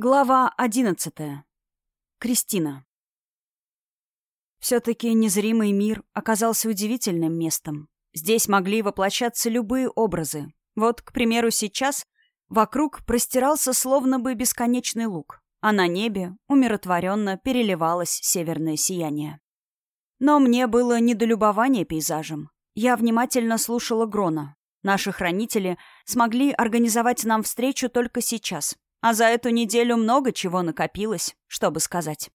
Глава одиннадцатая. Кристина. Все-таки незримый мир оказался удивительным местом. Здесь могли воплощаться любые образы. Вот, к примеру, сейчас вокруг простирался словно бы бесконечный луг, а на небе умиротворенно переливалось северное сияние. Но мне было недолюбование пейзажем. Я внимательно слушала Грона. Наши хранители смогли организовать нам встречу только сейчас, а за эту неделю много чего накопилось, чтобы сказать.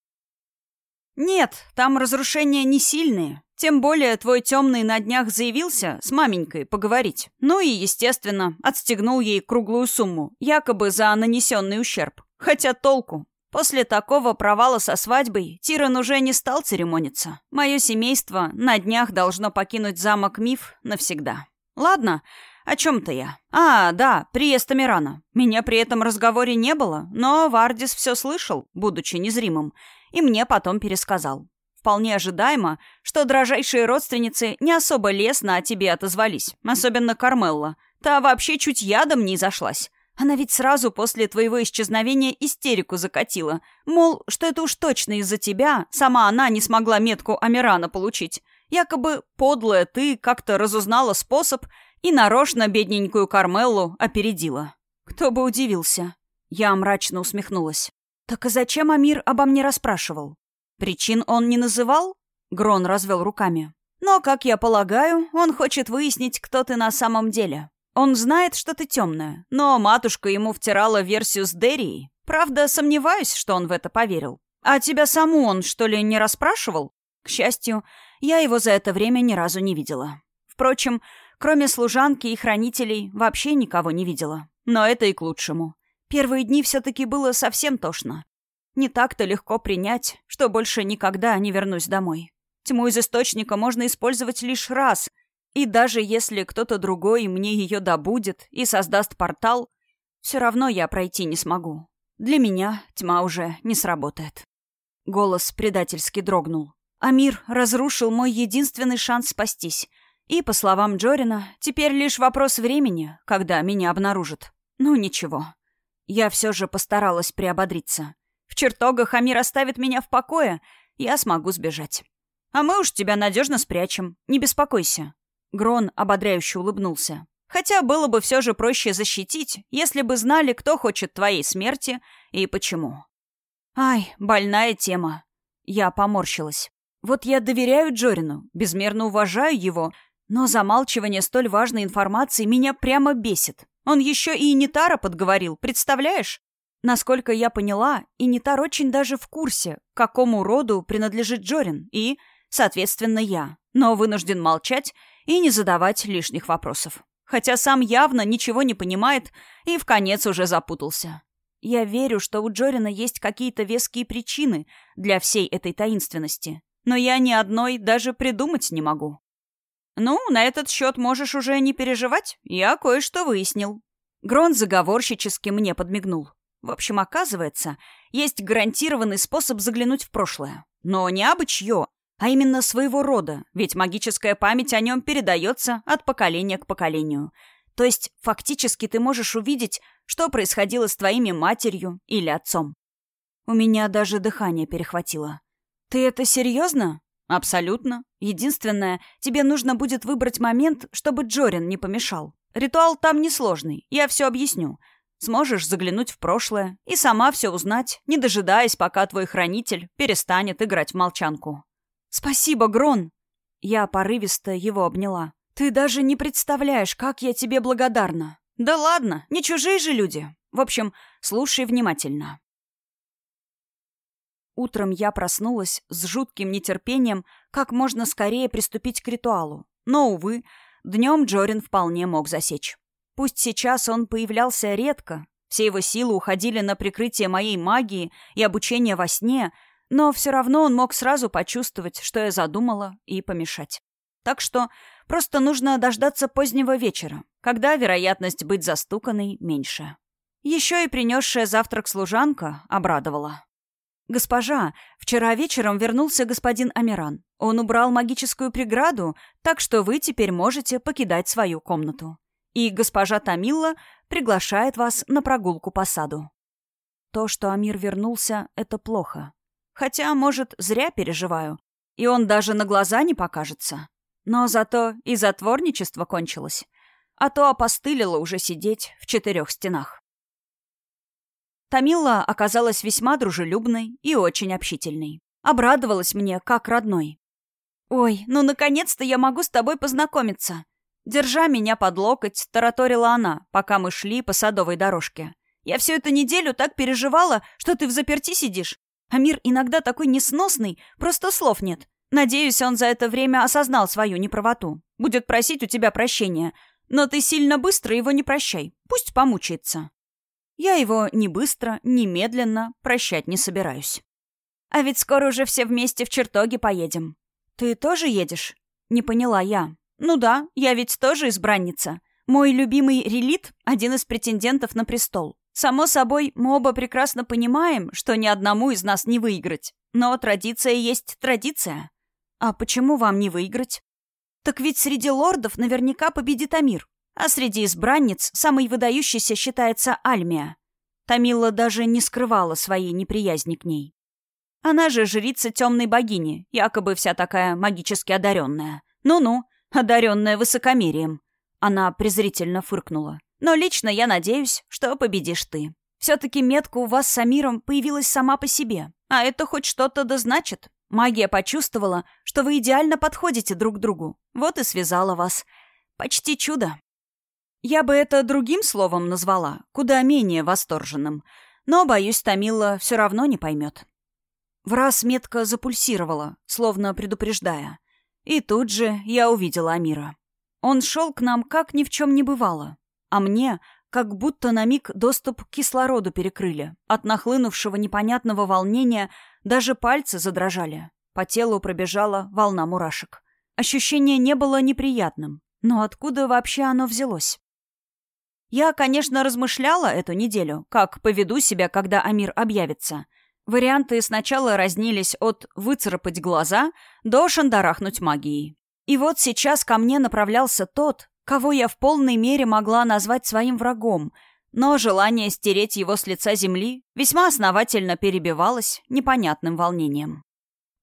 «Нет, там разрушения не сильные. Тем более твой темный на днях заявился с маменькой поговорить. Ну и, естественно, отстегнул ей круглую сумму, якобы за нанесенный ущерб. Хотя толку. После такого провала со свадьбой Тиран уже не стал церемониться. Мое семейство на днях должно покинуть замок Миф навсегда. Ладно, о чем-то я. А, да, приезд Амирана. Меня при этом разговоре не было, но Вардис все слышал, будучи незримым, и мне потом пересказал. Вполне ожидаемо, что дрожайшие родственницы не особо лестно о тебе отозвались, особенно Кармелла. Та вообще чуть ядом не зашлась. Она ведь сразу после твоего исчезновения истерику закатила. Мол, что это уж точно из-за тебя, сама она не смогла метку Амирана получить. Якобы подлая ты как-то разузнала способ и нарочно бедненькую Кармеллу опередила. Кто бы удивился. Я мрачно усмехнулась. Так и зачем Амир обо мне расспрашивал? Причин он не называл? Грон развел руками. Но, как я полагаю, он хочет выяснить, кто ты на самом деле. Он знает, что ты темная, но матушка ему втирала версию с Дерией. Правда, сомневаюсь, что он в это поверил. А тебя саму он, что ли, не расспрашивал? К счастью, я его за это время ни разу не видела. Впрочем, Кроме служанки и хранителей, вообще никого не видела. Но это и к лучшему. Первые дни все-таки было совсем тошно. Не так-то легко принять, что больше никогда не вернусь домой. Тьму из источника можно использовать лишь раз, и даже если кто-то другой мне ее добудет и создаст портал, все равно я пройти не смогу. Для меня тьма уже не сработает. Голос предательски дрогнул. Амир разрушил мой единственный шанс спастись — и, по словам Джорина, теперь лишь вопрос времени, когда меня обнаружат. Ну, ничего. Я все же постаралась приободриться. В чертогах Амир оставит меня в покое, я смогу сбежать. А мы уж тебя надежно спрячем, не беспокойся. Грон ободряюще улыбнулся. Хотя было бы все же проще защитить, если бы знали, кто хочет твоей смерти и почему. Ай, больная тема. Я поморщилась. Вот я доверяю Джорину, безмерно уважаю его, но замалчивание столь важной информации меня прямо бесит. Он еще и Инитара подговорил, представляешь? Насколько я поняла, Инитар очень даже в курсе, к какому роду принадлежит Джорин и, соответственно, я, но вынужден молчать и не задавать лишних вопросов. Хотя сам явно ничего не понимает и в конец уже запутался. Я верю, что у Джорина есть какие-то веские причины для всей этой таинственности, но я ни одной даже придумать не могу. «Ну, на этот счет можешь уже не переживать. Я кое-что выяснил». Грон заговорщически мне подмигнул. В общем, оказывается, есть гарантированный способ заглянуть в прошлое. Но не абы чье, а именно своего рода, ведь магическая память о нем передается от поколения к поколению. То есть, фактически ты можешь увидеть, что происходило с твоими матерью или отцом. У меня даже дыхание перехватило. «Ты это серьезно?» «Абсолютно. Единственное, тебе нужно будет выбрать момент, чтобы Джорин не помешал. Ритуал там несложный, я все объясню. Сможешь заглянуть в прошлое и сама все узнать, не дожидаясь, пока твой хранитель перестанет играть в молчанку». «Спасибо, Грон!» Я порывисто его обняла. «Ты даже не представляешь, как я тебе благодарна!» «Да ладно, не чужие же люди!» В общем, слушай внимательно. Утром я проснулась с жутким нетерпением, как можно скорее приступить к ритуалу. Но, увы, днем Джорин вполне мог засечь. Пусть сейчас он появлялся редко, все его силы уходили на прикрытие моей магии и обучение во сне, но все равно он мог сразу почувствовать, что я задумала, и помешать. Так что просто нужно дождаться позднего вечера, когда вероятность быть застуканной меньше. Еще и принесшая завтрак служанка обрадовала. «Госпожа, вчера вечером вернулся господин Амиран. Он убрал магическую преграду, так что вы теперь можете покидать свою комнату. И госпожа Тамилла приглашает вас на прогулку по саду». то, что Амир вернулся, это плохо. Хотя, может, зря переживаю. И он даже на глаза не покажется. Но зато и затворничество кончилось. А то опостылило уже сидеть в четырех стенах. Тамила оказалась весьма дружелюбной и очень общительной. Обрадовалась мне, как родной. «Ой, ну наконец-то я могу с тобой познакомиться!» Держа меня под локоть, тараторила она, пока мы шли по садовой дорожке. «Я всю эту неделю так переживала, что ты в заперти сидишь. А мир иногда такой несносный, просто слов нет. Надеюсь, он за это время осознал свою неправоту. Будет просить у тебя прощения. Но ты сильно быстро его не прощай. Пусть помучается». Я его ни быстро, ни медленно прощать не собираюсь. А ведь скоро уже все вместе в чертоги поедем. Ты тоже едешь? Не поняла я. Ну да, я ведь тоже избранница. Мой любимый Релит — один из претендентов на престол. Само собой, мы оба прекрасно понимаем, что ни одному из нас не выиграть. Но традиция есть традиция. А почему вам не выиграть? Так ведь среди лордов наверняка победит Амир. А среди избранниц самой выдающейся считается Альмия. Тамила даже не скрывала своей неприязни к ней. Она же жрица темной богини, якобы вся такая магически одаренная. Ну-ну, одаренная высокомерием. Она презрительно фыркнула. Но лично я надеюсь, что победишь ты. Все-таки метка у вас с Амиром появилась сама по себе. А это хоть что-то да значит. Магия почувствовала, что вы идеально подходите друг к другу. Вот и связала вас. Почти чудо. Я бы это другим словом назвала, куда менее восторженным. Но, боюсь, Тамила все равно не поймет. В раз метка запульсировала, словно предупреждая. И тут же я увидела Амира. Он шел к нам, как ни в чем не бывало. А мне как будто на миг доступ к кислороду перекрыли. От нахлынувшего непонятного волнения даже пальцы задрожали. По телу пробежала волна мурашек. Ощущение не было неприятным. Но откуда вообще оно взялось? Я, конечно, размышляла эту неделю, как поведу себя, когда Амир объявится. Варианты сначала разнились от «выцарапать глаза» до «шандарахнуть магией». И вот сейчас ко мне направлялся тот, кого я в полной мере могла назвать своим врагом, но желание стереть его с лица земли весьма основательно перебивалось непонятным волнением.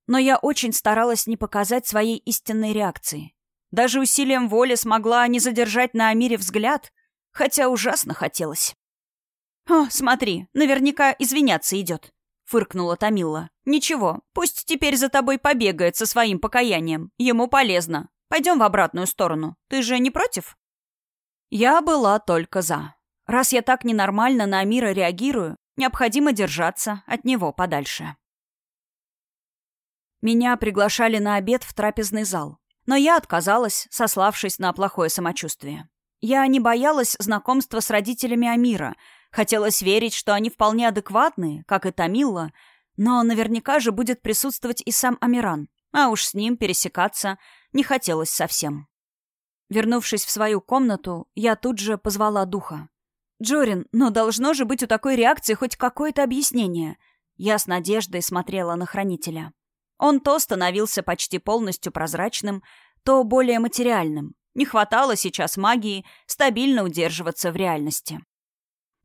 Но я очень старалась не показать своей истинной реакции. Даже усилием воли смогла не задержать на Амире взгляд, Хотя ужасно хотелось. «О, смотри, наверняка извиняться идет», — фыркнула Томила. «Ничего, пусть теперь за тобой побегает со своим покаянием. Ему полезно. Пойдем в обратную сторону. Ты же не против?» Я была только за. Раз я так ненормально на Амира реагирую, необходимо держаться от него подальше. Меня приглашали на обед в трапезный зал, но я отказалась, сославшись на плохое самочувствие. Я не боялась знакомства с родителями Амира. Хотелось верить, что они вполне адекватные, как и Тамила, но наверняка же будет присутствовать и сам Амиран, а уж с ним пересекаться не хотелось совсем. Вернувшись в свою комнату, я тут же позвала духа. «Джорин, но должно же быть у такой реакции хоть какое-то объяснение». Я с надеждой смотрела на хранителя. Он то становился почти полностью прозрачным, то более материальным, не хватало сейчас магии стабильно удерживаться в реальности.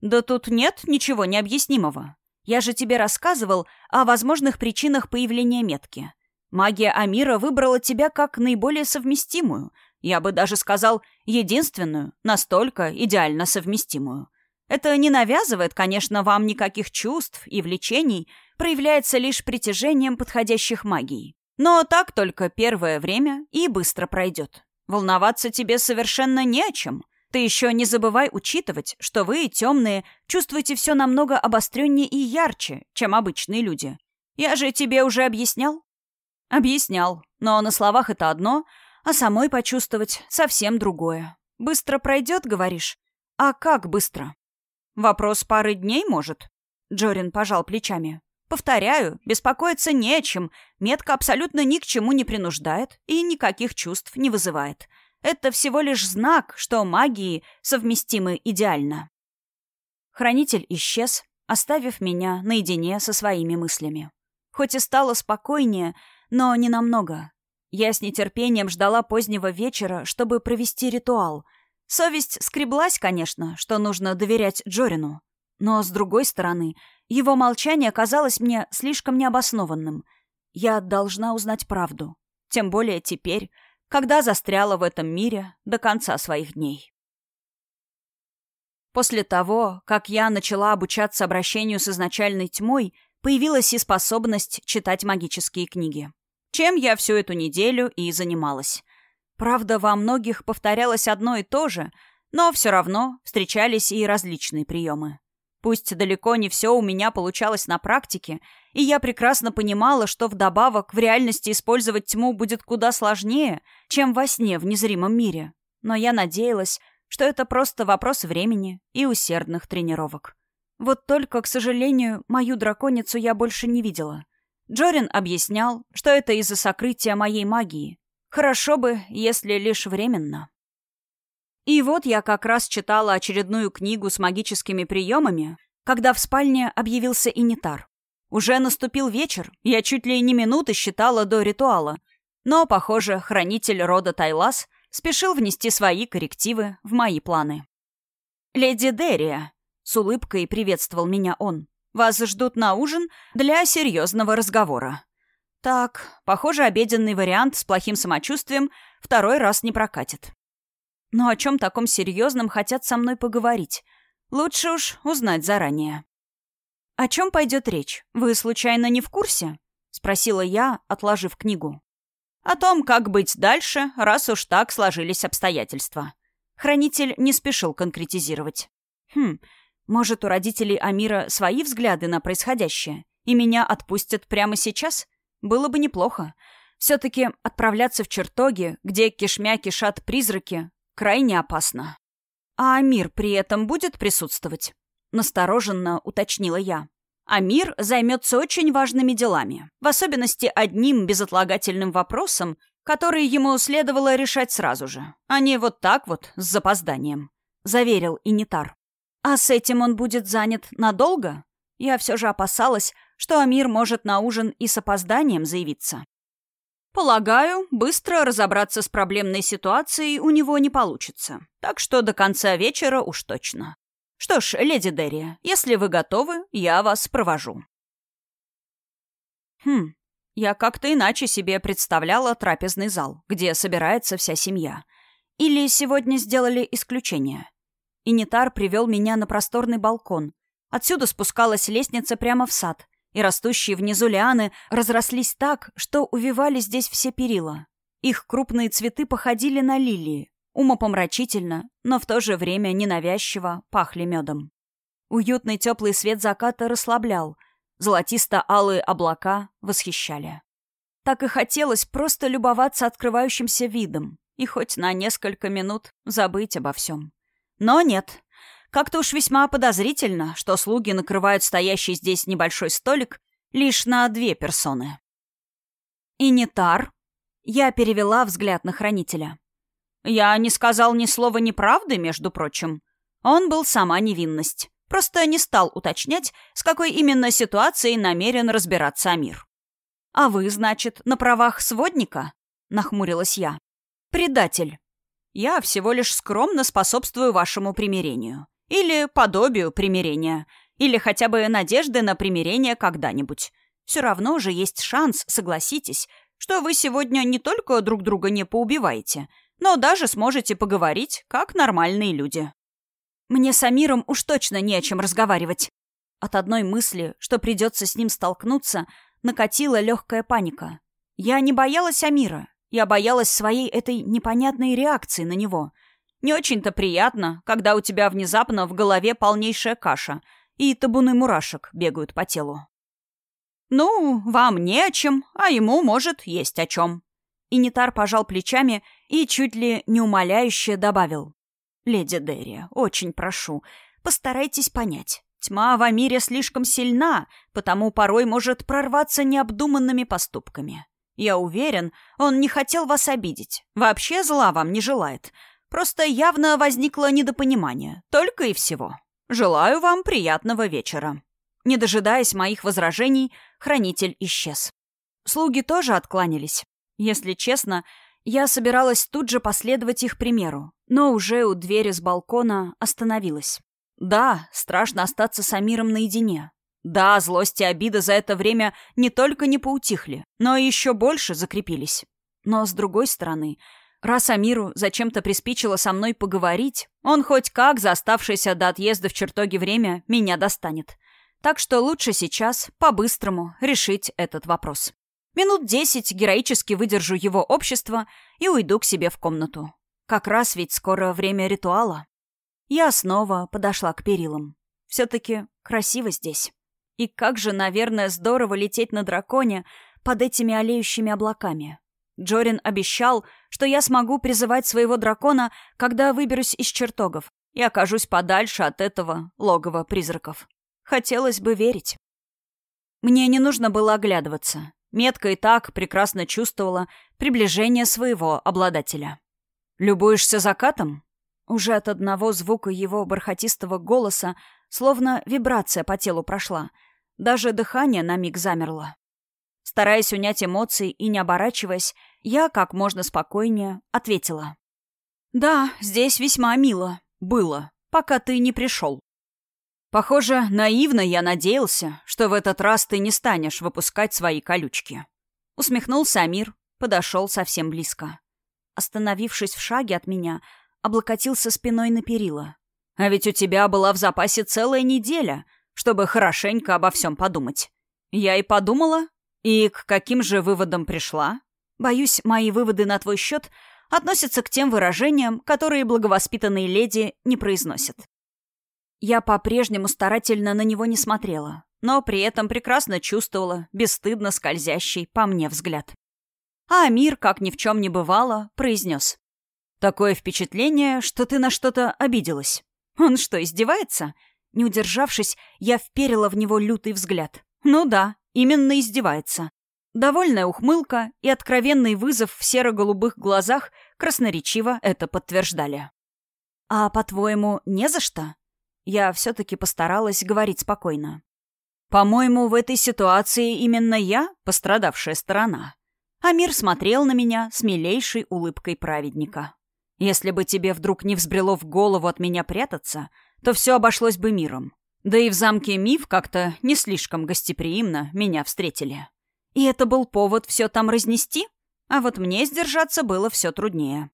«Да тут нет ничего необъяснимого. Я же тебе рассказывал о возможных причинах появления метки. Магия Амира выбрала тебя как наиболее совместимую, я бы даже сказал, единственную, настолько идеально совместимую. Это не навязывает, конечно, вам никаких чувств и влечений, проявляется лишь притяжением подходящих магий. Но так только первое время и быстро пройдет. Волноваться тебе совершенно не о чем. Ты еще не забывай учитывать, что вы, темные, чувствуете все намного обостреннее и ярче, чем обычные люди. Я же тебе уже объяснял? Объяснял, но на словах это одно, а самой почувствовать совсем другое. Быстро пройдет, говоришь? А как быстро? Вопрос пары дней, может? Джорин пожал плечами. Повторяю, беспокоиться не чем. Метка абсолютно ни к чему не принуждает и никаких чувств не вызывает. Это всего лишь знак, что магии совместимы идеально. Хранитель исчез, оставив меня наедине со своими мыслями. Хоть и стало спокойнее, но не намного. Я с нетерпением ждала позднего вечера, чтобы провести ритуал. Совесть скреблась, конечно, что нужно доверять Джорину. Но, с другой стороны, его молчание казалось мне слишком необоснованным. Я должна узнать правду. Тем более теперь, когда застряла в этом мире до конца своих дней. После того, как я начала обучаться обращению с изначальной тьмой, появилась и способность читать магические книги. Чем я всю эту неделю и занималась. Правда, во многих повторялось одно и то же, но все равно встречались и различные приемы. Пусть далеко не все у меня получалось на практике, и я прекрасно понимала, что вдобавок в реальности использовать тьму будет куда сложнее, чем во сне в незримом мире. Но я надеялась, что это просто вопрос времени и усердных тренировок. Вот только, к сожалению, мою драконицу я больше не видела. Джорин объяснял, что это из-за сокрытия моей магии. Хорошо бы, если лишь временно. И вот я как раз читала очередную книгу с магическими приемами, когда в спальне объявился инитар. Уже наступил вечер, я чуть ли не минуты считала до ритуала, но, похоже, хранитель рода Тайлас спешил внести свои коррективы в мои планы. «Леди Дерия», — с улыбкой приветствовал меня он, — «вас ждут на ужин для серьезного разговора». Так, похоже, обеденный вариант с плохим самочувствием второй раз не прокатит. Но о чем таком серьезном хотят со мной поговорить? Лучше уж узнать заранее. «О чем пойдет речь? Вы, случайно, не в курсе?» — спросила я, отложив книгу. «О том, как быть дальше, раз уж так сложились обстоятельства». Хранитель не спешил конкретизировать. «Хм, может, у родителей Амира свои взгляды на происходящее, и меня отпустят прямо сейчас? Было бы неплохо. Все-таки отправляться в чертоги, где кишмя кишат призраки, крайне опасно. А Амир при этом будет присутствовать? Настороженно уточнила я. Амир займется очень важными делами, в особенности одним безотлагательным вопросом, который ему следовало решать сразу же, а не вот так вот, с запозданием, заверил Инитар. А с этим он будет занят надолго? Я все же опасалась, что Амир может на ужин и с опозданием заявиться. Полагаю, быстро разобраться с проблемной ситуацией у него не получится. Так что до конца вечера уж точно. Что ж, леди Дерри, если вы готовы, я вас провожу. Хм, я как-то иначе себе представляла трапезный зал, где собирается вся семья. Или сегодня сделали исключение. Инитар привел меня на просторный балкон. Отсюда спускалась лестница прямо в сад — и растущие внизу лианы разрослись так, что увивали здесь все перила. Их крупные цветы походили на лилии, умопомрачительно, но в то же время ненавязчиво пахли медом. Уютный теплый свет заката расслаблял, золотисто-алые облака восхищали. Так и хотелось просто любоваться открывающимся видом и хоть на несколько минут забыть обо всем. Но нет, как-то уж весьма подозрительно, что слуги накрывают стоящий здесь небольшой столик лишь на две персоны. И не тар. Я перевела взгляд на хранителя. Я не сказал ни слова неправды, между прочим. Он был сама невинность. Просто не стал уточнять, с какой именно ситуацией намерен разбираться Амир. «А вы, значит, на правах сводника?» — нахмурилась я. «Предатель. Я всего лишь скромно способствую вашему примирению. Или подобию примирения. Или хотя бы надежды на примирение когда-нибудь. Все равно же есть шанс, согласитесь, что вы сегодня не только друг друга не поубиваете, но даже сможете поговорить, как нормальные люди. Мне с Амиром уж точно не о чем разговаривать. От одной мысли, что придется с ним столкнуться, накатила легкая паника. Я не боялась Амира, я боялась своей этой непонятной реакции на него — не очень-то приятно, когда у тебя внезапно в голове полнейшая каша, и табуны мурашек бегают по телу. «Ну, вам не о чем, а ему, может, есть о чем». Инитар пожал плечами и чуть ли не умоляюще добавил. «Леди Дерри, очень прошу, постарайтесь понять. Тьма в мире слишком сильна, потому порой может прорваться необдуманными поступками. Я уверен, он не хотел вас обидеть, вообще зла вам не желает, Просто явно возникло недопонимание. Только и всего. Желаю вам приятного вечера». Не дожидаясь моих возражений, хранитель исчез. Слуги тоже откланялись. Если честно, я собиралась тут же последовать их примеру, но уже у двери с балкона остановилась. Да, страшно остаться с Амиром наедине. Да, злость и обида за это время не только не поутихли, но и еще больше закрепились. Но, с другой стороны, раз Амиру зачем-то приспичило со мной поговорить, он хоть как за оставшееся до отъезда в чертоге время меня достанет. Так что лучше сейчас, по-быстрому, решить этот вопрос. Минут десять героически выдержу его общество и уйду к себе в комнату. Как раз ведь скоро время ритуала. Я снова подошла к перилам. Все-таки красиво здесь. И как же, наверное, здорово лететь на драконе под этими олеющими облаками. Джорин обещал, что я смогу призывать своего дракона, когда выберусь из чертогов и окажусь подальше от этого логова призраков. Хотелось бы верить. Мне не нужно было оглядываться. Метка и так прекрасно чувствовала приближение своего обладателя. «Любуешься закатом?» Уже от одного звука его бархатистого голоса словно вибрация по телу прошла. Даже дыхание на миг замерло. Стараясь унять эмоции и не оборачиваясь, я как можно спокойнее ответила. «Да, здесь весьма мило. Было, пока ты не пришел». Похоже, наивно я надеялся, что в этот раз ты не станешь выпускать свои колючки. Усмехнулся Амир, подошел совсем близко. Остановившись в шаге от меня, облокотился спиной на перила. «А ведь у тебя была в запасе целая неделя, чтобы хорошенько обо всем подумать. Я и подумала. И к каким же выводам пришла? Боюсь, мои выводы на твой счет относятся к тем выражениям, которые благовоспитанные леди не произносят. Я по-прежнему старательно на него не смотрела, но при этом прекрасно чувствовала бесстыдно скользящий по мне взгляд. А Амир, как ни в чем не бывало, произнес. «Такое впечатление, что ты на что-то обиделась. Он что, издевается?» Не удержавшись, я вперила в него лютый взгляд. «Ну да, именно издевается». Довольная ухмылка и откровенный вызов в серо-голубых глазах красноречиво это подтверждали. «А, по-твоему, не за что?» Я все-таки постаралась говорить спокойно. «По-моему, в этой ситуации именно я пострадавшая сторона». Амир смотрел на меня с милейшей улыбкой праведника. «Если бы тебе вдруг не взбрело в голову от меня прятаться, то все обошлось бы миром. Да и в замке Миф как-то не слишком гостеприимно меня встретили. И это был повод все там разнести? А вот мне сдержаться было все труднее.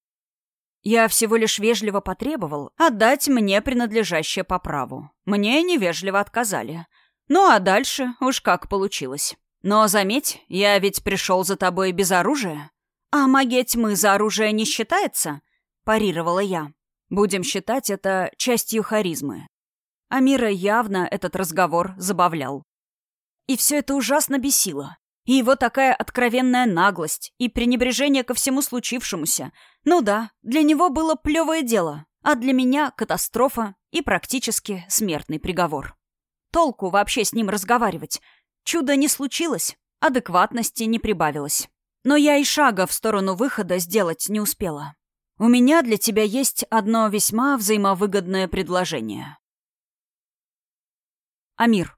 Я всего лишь вежливо потребовал отдать мне принадлежащее по праву. Мне невежливо отказали. Ну а дальше уж как получилось. Но заметь, я ведь пришел за тобой без оружия. А магия тьмы за оружие не считается? Парировала я. Будем считать это частью харизмы. Амира явно этот разговор забавлял. И все это ужасно бесило. И его такая откровенная наглость и пренебрежение ко всему случившемуся. Ну да, для него было плевое дело, а для меня катастрофа и практически смертный приговор. Толку вообще с ним разговаривать. Чудо не случилось, адекватности не прибавилось. Но я и шага в сторону выхода сделать не успела. У меня для тебя есть одно весьма взаимовыгодное предложение. Амир.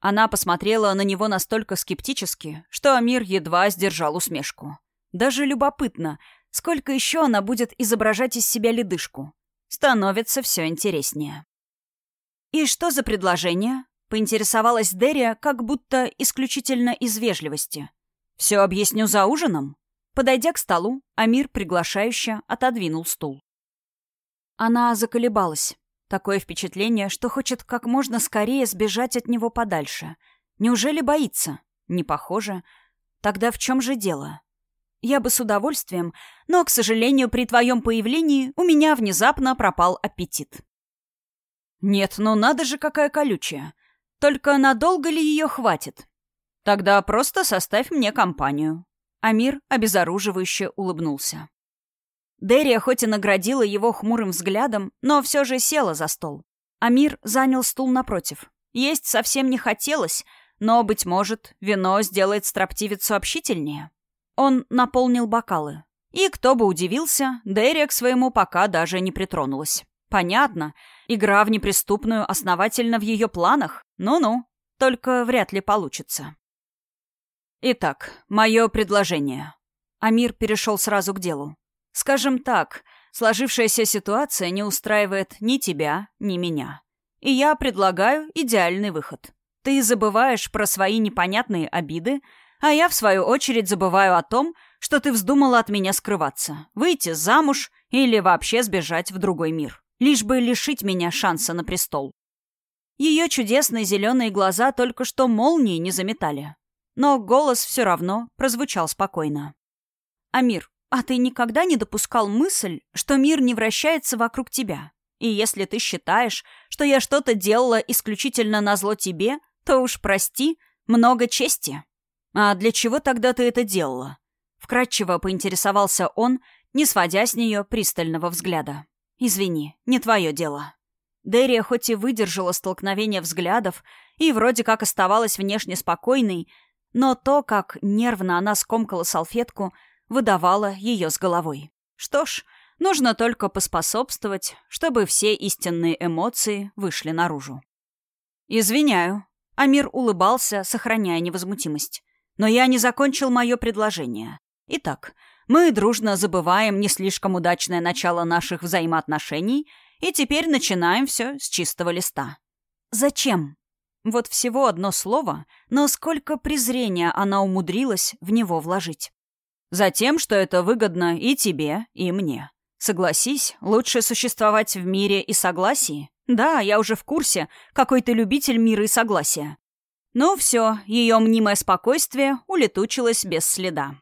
Она посмотрела на него настолько скептически, что Амир едва сдержал усмешку. Даже любопытно, сколько еще она будет изображать из себя ледышку. Становится все интереснее. «И что за предложение?» — поинтересовалась Дерия, как будто исключительно из вежливости. «Все объясню за ужином?» Подойдя к столу, Амир приглашающе отодвинул стул. Она заколебалась. Такое впечатление, что хочет как можно скорее сбежать от него подальше. Неужели боится? Не похоже. Тогда в чем же дело? Я бы с удовольствием, но, к сожалению, при твоем появлении у меня внезапно пропал аппетит. Нет, ну надо же, какая колючая. Только надолго ли ее хватит? Тогда просто составь мне компанию. Амир обезоруживающе улыбнулся. Дерия хоть и наградила его хмурым взглядом, но все же села за стол. Амир занял стул напротив. Есть совсем не хотелось, но, быть может, вино сделает строптивицу общительнее. Он наполнил бокалы. И, кто бы удивился, Дерия к своему пока даже не притронулась. Понятно, игра в неприступную основательно в ее планах. Ну-ну, только вряд ли получится. Итак, мое предложение. Амир перешел сразу к делу. Скажем так, сложившаяся ситуация не устраивает ни тебя, ни меня. И я предлагаю идеальный выход. Ты забываешь про свои непонятные обиды, а я, в свою очередь, забываю о том, что ты вздумала от меня скрываться, выйти замуж или вообще сбежать в другой мир, лишь бы лишить меня шанса на престол. Ее чудесные зеленые глаза только что молнии не заметали. Но голос все равно прозвучал спокойно. «Амир, а ты никогда не допускал мысль, что мир не вращается вокруг тебя? И если ты считаешь, что я что-то делала исключительно на зло тебе, то уж прости, много чести. А для чего тогда ты это делала?» Вкратчиво поинтересовался он, не сводя с нее пристального взгляда. «Извини, не твое дело». Дерия хоть и выдержала столкновение взглядов и вроде как оставалась внешне спокойной, но то, как нервно она скомкала салфетку, выдавало ее с головой. Что ж, нужно только поспособствовать, чтобы все истинные эмоции вышли наружу. «Извиняю». Амир улыбался, сохраняя невозмутимость. «Но я не закончил мое предложение. Итак, мы дружно забываем не слишком удачное начало наших взаимоотношений — и теперь начинаем все с чистого листа. Зачем? Вот всего одно слово, но сколько презрения она умудрилась в него вложить. Затем, что это выгодно и тебе, и мне. Согласись, лучше существовать в мире и согласии. Да, я уже в курсе, какой ты любитель мира и согласия. Ну все, ее мнимое спокойствие улетучилось без следа.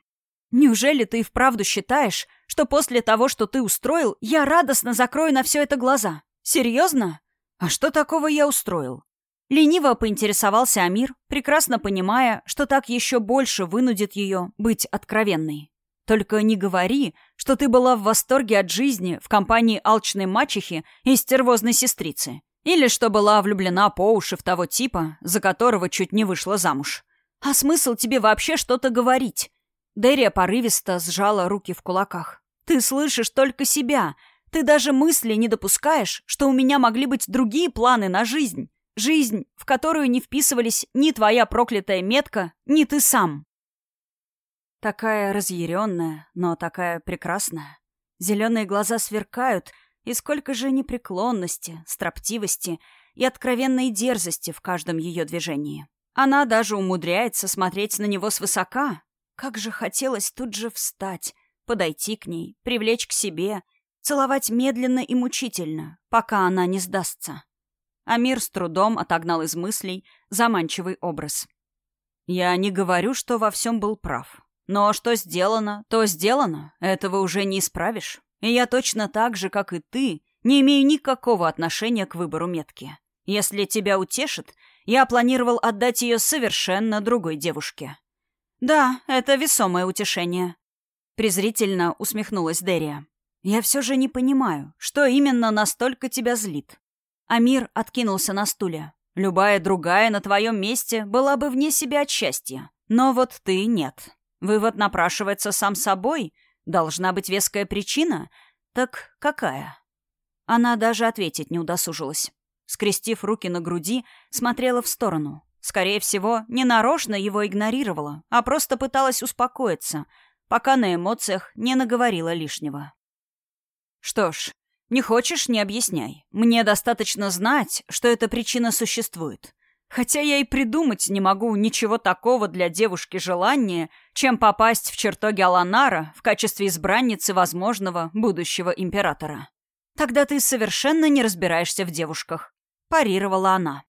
Неужели ты вправду считаешь, что после того, что ты устроил, я радостно закрою на все это глаза? Серьезно? А что такого я устроил? Лениво поинтересовался Амир, прекрасно понимая, что так еще больше вынудит ее быть откровенной. Только не говори, что ты была в восторге от жизни в компании алчной мачехи и стервозной сестрицы. Или что была влюблена по уши в того типа, за которого чуть не вышла замуж. А смысл тебе вообще что-то говорить? Дерия порывисто сжала руки в кулаках. «Ты слышишь только себя. Ты даже мысли не допускаешь, что у меня могли быть другие планы на жизнь. Жизнь, в которую не вписывались ни твоя проклятая метка, ни ты сам». Такая разъяренная, но такая прекрасная. Зеленые глаза сверкают, и сколько же непреклонности, строптивости и откровенной дерзости в каждом ее движении. Она даже умудряется смотреть на него свысока, как же хотелось тут же встать, подойти к ней, привлечь к себе, целовать медленно и мучительно, пока она не сдастся. Амир с трудом отогнал из мыслей заманчивый образ. «Я не говорю, что во всем был прав. Но что сделано, то сделано. Этого уже не исправишь. И я точно так же, как и ты, не имею никакого отношения к выбору метки. Если тебя утешит, я планировал отдать ее совершенно другой девушке. «Да, это весомое утешение», — презрительно усмехнулась Дерия. «Я все же не понимаю, что именно настолько тебя злит». Амир откинулся на стуле. «Любая другая на твоем месте была бы вне себя от счастья. Но вот ты нет. Вывод напрашивается сам собой. Должна быть веская причина. Так какая?» Она даже ответить не удосужилась. Скрестив руки на груди, смотрела в сторону. Скорее всего, не нарочно его игнорировала, а просто пыталась успокоиться, пока на эмоциях не наговорила лишнего. «Что ж, не хочешь — не объясняй. Мне достаточно знать, что эта причина существует. Хотя я и придумать не могу ничего такого для девушки желания, чем попасть в чертоги Аланара в качестве избранницы возможного будущего императора. Тогда ты совершенно не разбираешься в девушках», — парировала она.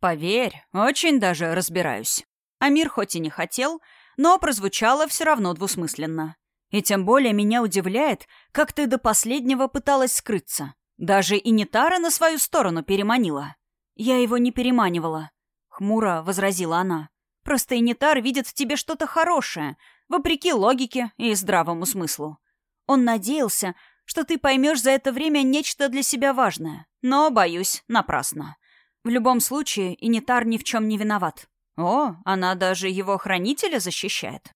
«Поверь, очень даже разбираюсь». Амир хоть и не хотел, но прозвучало все равно двусмысленно. И тем более меня удивляет, как ты до последнего пыталась скрыться. Даже и Нитара на свою сторону переманила. Я его не переманивала. Хмуро возразила она. Просто Инитар видит в тебе что-то хорошее, вопреки логике и здравому смыслу. Он надеялся, что ты поймешь за это время нечто для себя важное. Но, боюсь, напрасно. В любом случае, Инитар ни в чем не виноват. О, она даже его хранителя защищает.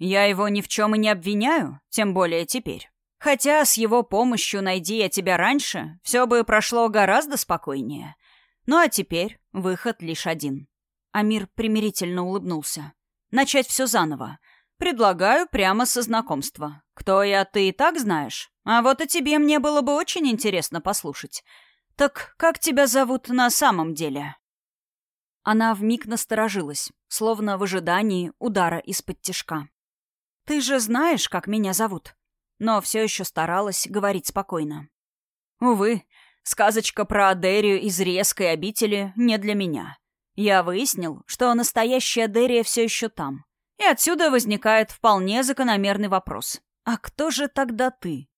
Я его ни в чем и не обвиняю, тем более теперь. Хотя с его помощью найди я тебя раньше, все бы прошло гораздо спокойнее. Ну а теперь выход лишь один. Амир примирительно улыбнулся. Начать все заново. Предлагаю прямо со знакомства. Кто я, ты и так знаешь. А вот о тебе мне было бы очень интересно послушать. Так как тебя зовут на самом деле?» Она вмиг насторожилась, словно в ожидании удара из-под тишка. «Ты же знаешь, как меня зовут?» Но все еще старалась говорить спокойно. «Увы, сказочка про Адерию из резкой обители не для меня. Я выяснил, что настоящая Адерия все еще там. И отсюда возникает вполне закономерный вопрос. А кто же тогда ты?»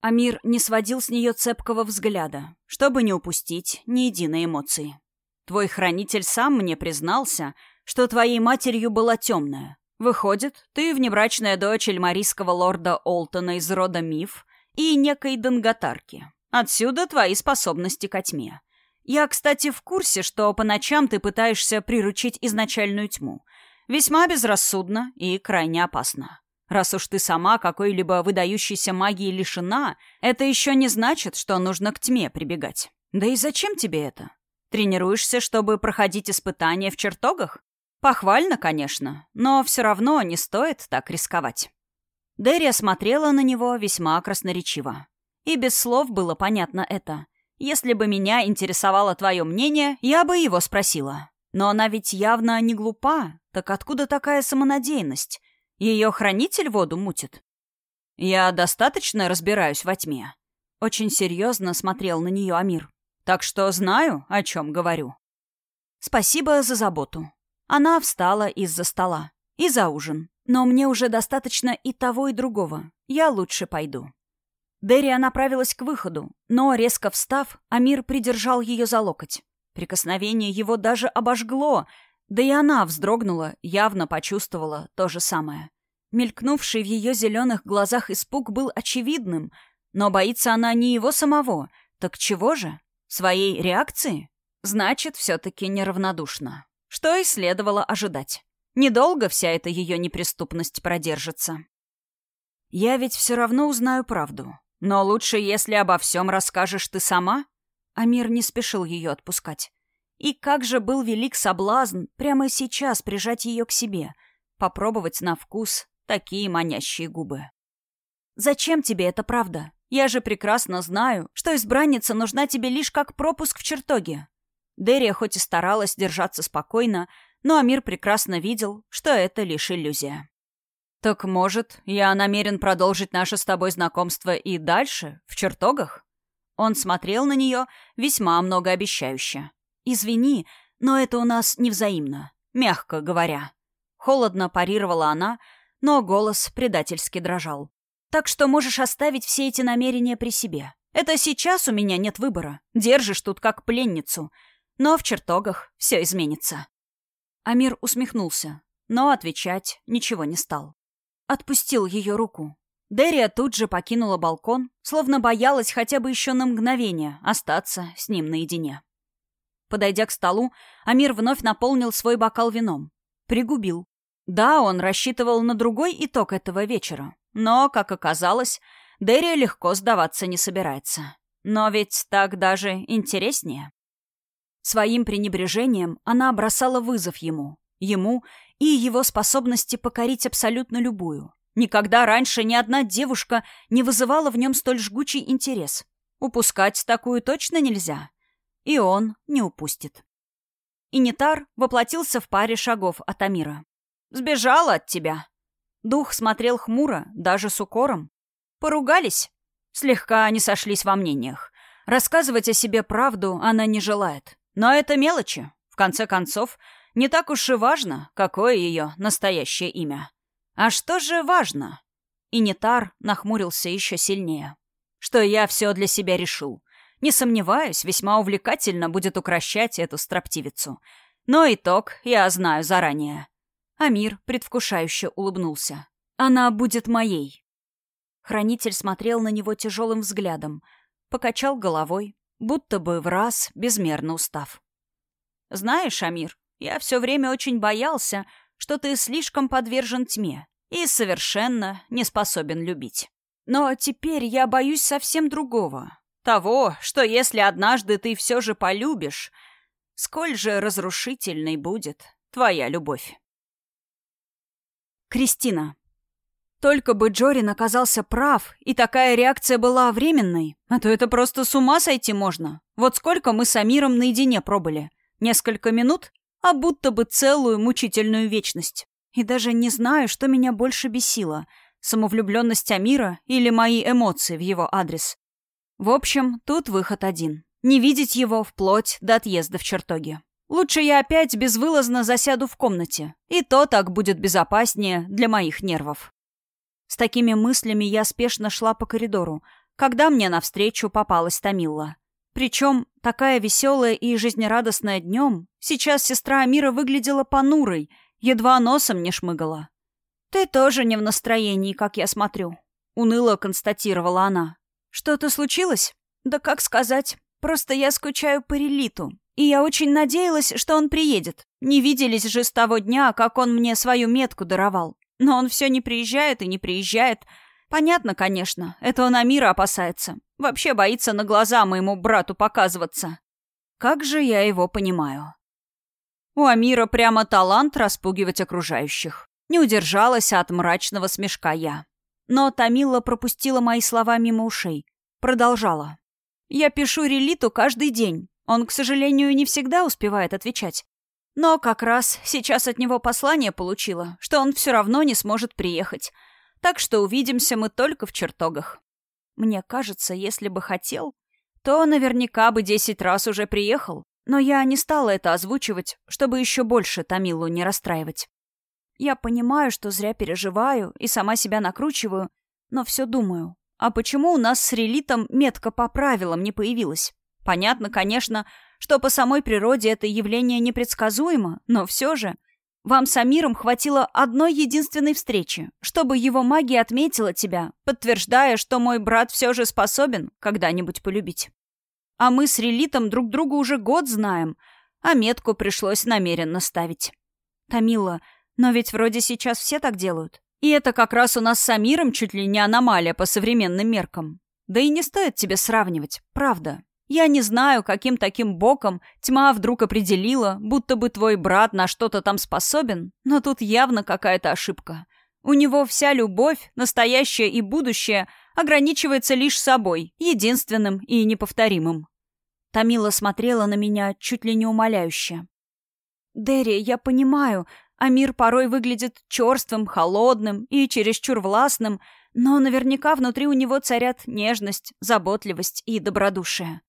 Амир не сводил с нее цепкого взгляда, чтобы не упустить ни единой эмоции. Твой хранитель сам мне признался, что твоей матерью была темная. Выходит, ты внебрачная дочь эльмарийского лорда Олтона из рода Миф и некой Данготарки. Отсюда твои способности к тьме. Я, кстати, в курсе, что по ночам ты пытаешься приручить изначальную тьму. Весьма безрассудно и крайне опасно. Раз уж ты сама какой-либо выдающейся магии лишена, это еще не значит, что нужно к тьме прибегать. Да и зачем тебе это? Тренируешься, чтобы проходить испытания в чертогах? Похвально, конечно, но все равно не стоит так рисковать. Дерия смотрела на него весьма красноречиво. И без слов было понятно это. Если бы меня интересовало твое мнение, я бы его спросила. Но она ведь явно не глупа, так откуда такая самонадеянность? Ее хранитель воду мутит? Я достаточно разбираюсь во тьме. Очень серьезно смотрел на нее Амир. Так что знаю, о чем говорю. Спасибо за заботу. Она встала из-за стола. И за ужин. Но мне уже достаточно и того, и другого. Я лучше пойду. Дерия направилась к выходу, но, резко встав, Амир придержал ее за локоть. Прикосновение его даже обожгло, да и она вздрогнула, явно почувствовала то же самое. Мелькнувший в ее зеленых глазах испуг был очевидным, но боится она не его самого. Так чего же? Своей реакции? Значит, все-таки неравнодушна. Что и следовало ожидать. Недолго вся эта ее неприступность продержится. Я ведь все равно узнаю правду. Но лучше, если обо всем расскажешь ты сама. Амир не спешил ее отпускать. И как же был велик соблазн прямо сейчас прижать ее к себе, попробовать на вкус такие манящие губы. «Зачем тебе это правда?» Я же прекрасно знаю, что избранница нужна тебе лишь как пропуск в чертоге. Дерия хоть и старалась держаться спокойно, но Амир прекрасно видел, что это лишь иллюзия. «Так, может, я намерен продолжить наше с тобой знакомство и дальше, в чертогах?» Он смотрел на нее весьма многообещающе. «Извини, но это у нас невзаимно, мягко говоря». Холодно парировала она, но голос предательски дрожал. Так что можешь оставить все эти намерения при себе. Это сейчас у меня нет выбора. Держишь тут как пленницу. Но в чертогах все изменится». Амир усмехнулся, но отвечать ничего не стал. Отпустил ее руку. Дерия тут же покинула балкон, словно боялась хотя бы еще на мгновение остаться с ним наедине. Подойдя к столу, Амир вновь наполнил свой бокал вином. Пригубил. Да, он рассчитывал на другой итог этого вечера. Но, как оказалось, Дерри легко сдаваться не собирается. Но ведь так даже интереснее. Своим пренебрежением она бросала вызов ему, ему и его способности покорить абсолютно любую. Никогда раньше ни одна девушка не вызывала в нем столь жгучий интерес. Упускать такую точно нельзя. И он не упустит. Инитар воплотился в паре шагов от Амира. «Сбежала от тебя», Дух смотрел хмуро, даже с укором. Поругались. Слегка они сошлись во мнениях. Рассказывать о себе правду она не желает. Но это мелочи. В конце концов, не так уж и важно, какое ее настоящее имя. А что же важно? Инитар нахмурился еще сильнее. Что я все для себя решил. Не сомневаюсь, весьма увлекательно будет укращать эту строптивицу. Но итог я знаю заранее. Амир предвкушающе улыбнулся. «Она будет моей». Хранитель смотрел на него тяжелым взглядом, покачал головой, будто бы в раз безмерно устав. «Знаешь, Амир, я все время очень боялся, что ты слишком подвержен тьме и совершенно не способен любить. Но теперь я боюсь совсем другого. Того, что если однажды ты все же полюбишь, сколь же разрушительной будет твоя любовь. Кристина. Только бы Джорин оказался прав, и такая реакция была временной, а то это просто с ума сойти можно. Вот сколько мы с Амиром наедине пробыли. Несколько минут, а будто бы целую мучительную вечность. И даже не знаю, что меня больше бесило — самовлюбленность Амира или мои эмоции в его адрес. В общем, тут выход один. Не видеть его вплоть до отъезда в чертоге. Лучше я опять безвылазно засяду в комнате, и то так будет безопаснее для моих нервов. С такими мыслями я спешно шла по коридору, когда мне навстречу попалась Тамилла. Причем такая веселая и жизнерадостная днем, сейчас сестра Амира выглядела понурой, едва носом не шмыгала. «Ты тоже не в настроении, как я смотрю», — уныло констатировала она. «Что-то случилось?» «Да как сказать, просто я скучаю по Релиту, и я очень надеялась, что он приедет. Не виделись же с того дня, как он мне свою метку даровал. Но он все не приезжает и не приезжает. Понятно, конечно, это он Амира опасается. Вообще боится на глаза моему брату показываться. Как же я его понимаю. У Амира прямо талант распугивать окружающих. Не удержалась от мрачного смешка я. Но Тамила пропустила мои слова мимо ушей. Продолжала. «Я пишу Релиту каждый день. Он, к сожалению, не всегда успевает отвечать. Но как раз сейчас от него послание получила, что он все равно не сможет приехать. Так что увидимся мы только в чертогах. Мне кажется, если бы хотел, то наверняка бы десять раз уже приехал. Но я не стала это озвучивать, чтобы еще больше Тамилу не расстраивать. Я понимаю, что зря переживаю и сама себя накручиваю, но все думаю. А почему у нас с релитом метка по правилам не появилась? Понятно, конечно, что по самой природе это явление непредсказуемо, но все же вам с Амиром хватило одной единственной встречи, чтобы его магия отметила тебя, подтверждая, что мой брат все же способен когда-нибудь полюбить. А мы с Релитом друг друга уже год знаем, а метку пришлось намеренно ставить. Тамила, но ведь вроде сейчас все так делают. И это как раз у нас с Амиром чуть ли не аномалия по современным меркам. Да и не стоит тебе сравнивать, правда. Я не знаю, каким таким боком тьма вдруг определила, будто бы твой брат на что-то там способен, но тут явно какая-то ошибка. У него вся любовь, настоящее и будущее, ограничивается лишь собой, единственным и неповторимым. Тамила смотрела на меня чуть ли не умоляюще. «Дерри, я понимаю, а мир порой выглядит черствым, холодным и чересчур властным, но наверняка внутри у него царят нежность, заботливость и добродушие.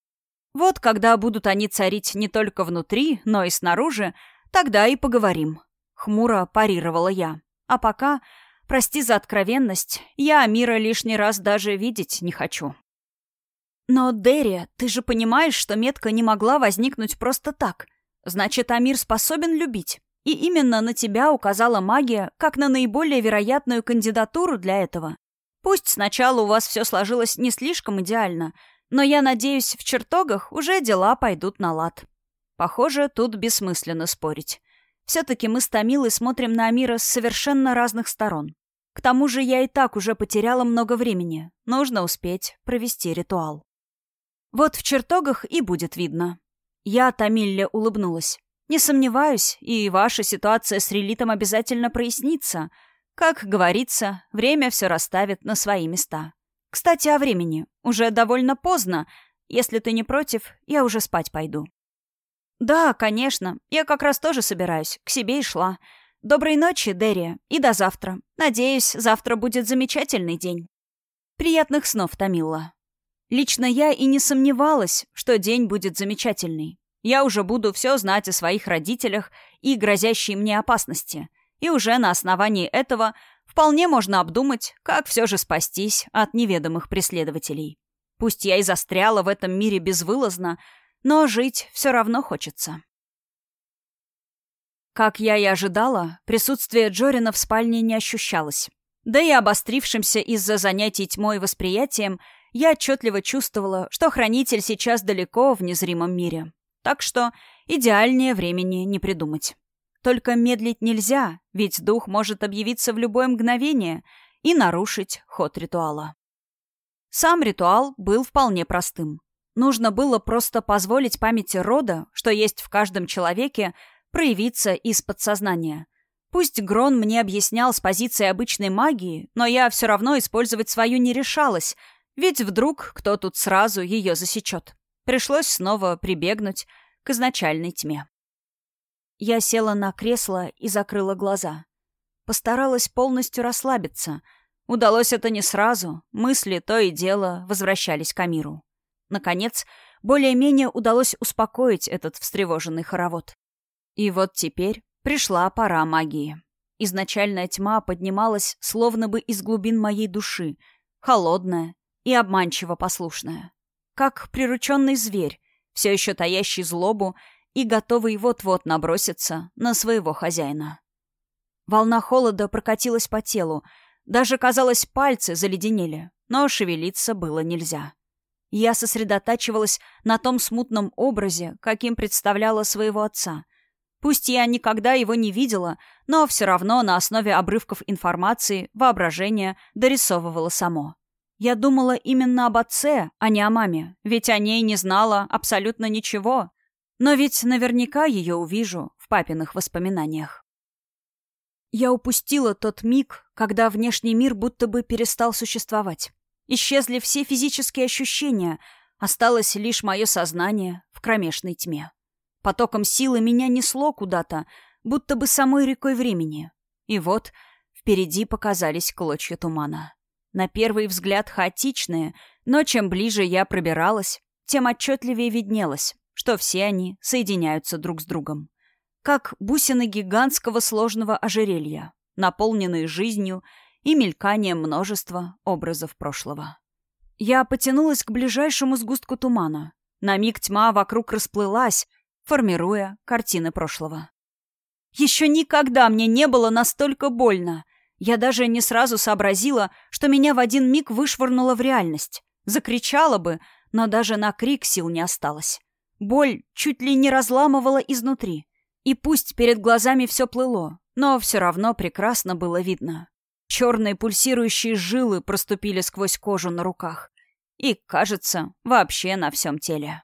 Вот когда будут они царить не только внутри, но и снаружи, тогда и поговорим. Хмуро парировала я. А пока, прости за откровенность, я Амира лишний раз даже видеть не хочу. Но, Дерри, ты же понимаешь, что метка не могла возникнуть просто так. Значит, Амир способен любить. И именно на тебя указала магия, как на наиболее вероятную кандидатуру для этого. Пусть сначала у вас все сложилось не слишком идеально — но я надеюсь, в чертогах уже дела пойдут на лад. Похоже, тут бессмысленно спорить. Все-таки мы с Томилой смотрим на Амира с совершенно разных сторон. К тому же я и так уже потеряла много времени. Нужно успеть провести ритуал. Вот в чертогах и будет видно. Я Тамилле улыбнулась. Не сомневаюсь, и ваша ситуация с релитом обязательно прояснится. Как говорится, время все расставит на свои места. Кстати, о времени. Уже довольно поздно. Если ты не против, я уже спать пойду. Да, конечно. Я как раз тоже собираюсь. К себе и шла. Доброй ночи, Дерри. И до завтра. Надеюсь, завтра будет замечательный день. Приятных снов, Тамила. Лично я и не сомневалась, что день будет замечательный. Я уже буду все знать о своих родителях и грозящей мне опасности. И уже на основании этого Вполне можно обдумать, как все же спастись от неведомых преследователей. Пусть я и застряла в этом мире безвылазно, но жить все равно хочется. Как я и ожидала, присутствие Джорина в спальне не ощущалось. Да и обострившимся из-за занятий тьмой восприятием, я отчетливо чувствовала, что хранитель сейчас далеко в незримом мире. Так что идеальнее времени не придумать. Только медлить нельзя, ведь дух может объявиться в любое мгновение и нарушить ход ритуала. Сам ритуал был вполне простым. Нужно было просто позволить памяти рода, что есть в каждом человеке, проявиться из подсознания. Пусть Грон мне объяснял с позиции обычной магии, но я все равно использовать свою не решалась, ведь вдруг кто тут сразу ее засечет. Пришлось снова прибегнуть к изначальной тьме. Я села на кресло и закрыла глаза. Постаралась полностью расслабиться. Удалось это не сразу, мысли то и дело возвращались к миру. Наконец, более-менее удалось успокоить этот встревоженный хоровод. И вот теперь пришла пора магии. Изначальная тьма поднималась словно бы из глубин моей души, холодная и обманчиво послушная. Как прирученный зверь, все еще таящий злобу и готовый вот-вот наброситься на своего хозяина. Волна холода прокатилась по телу, даже, казалось, пальцы заледенели, но шевелиться было нельзя. Я сосредотачивалась на том смутном образе, каким представляла своего отца. Пусть я никогда его не видела, но все равно на основе обрывков информации воображение дорисовывало само. Я думала именно об отце, а не о маме, ведь о ней не знала абсолютно ничего. Но ведь наверняка ее увижу в папиных воспоминаниях. Я упустила тот миг, когда внешний мир будто бы перестал существовать. Исчезли все физические ощущения, осталось лишь мое сознание в кромешной тьме. Потоком силы меня несло куда-то, будто бы самой рекой времени. И вот впереди показались клочья тумана. На первый взгляд хаотичные, но чем ближе я пробиралась, тем отчетливее виднелось, что все они соединяются друг с другом как бусины гигантского сложного ожерелья, наполненные жизнью и мельканием множества образов прошлого. Я потянулась к ближайшему сгустку тумана. На миг тьма вокруг расплылась, формируя картины прошлого. Еще никогда мне не было настолько больно. Я даже не сразу сообразила, что меня в один миг вышвырнуло в реальность. Закричала бы, но даже на крик сил не осталось. Боль чуть ли не разламывала изнутри. И пусть перед глазами все плыло, но все равно прекрасно было видно. Черные пульсирующие жилы проступили сквозь кожу на руках. И, кажется, вообще на всем теле.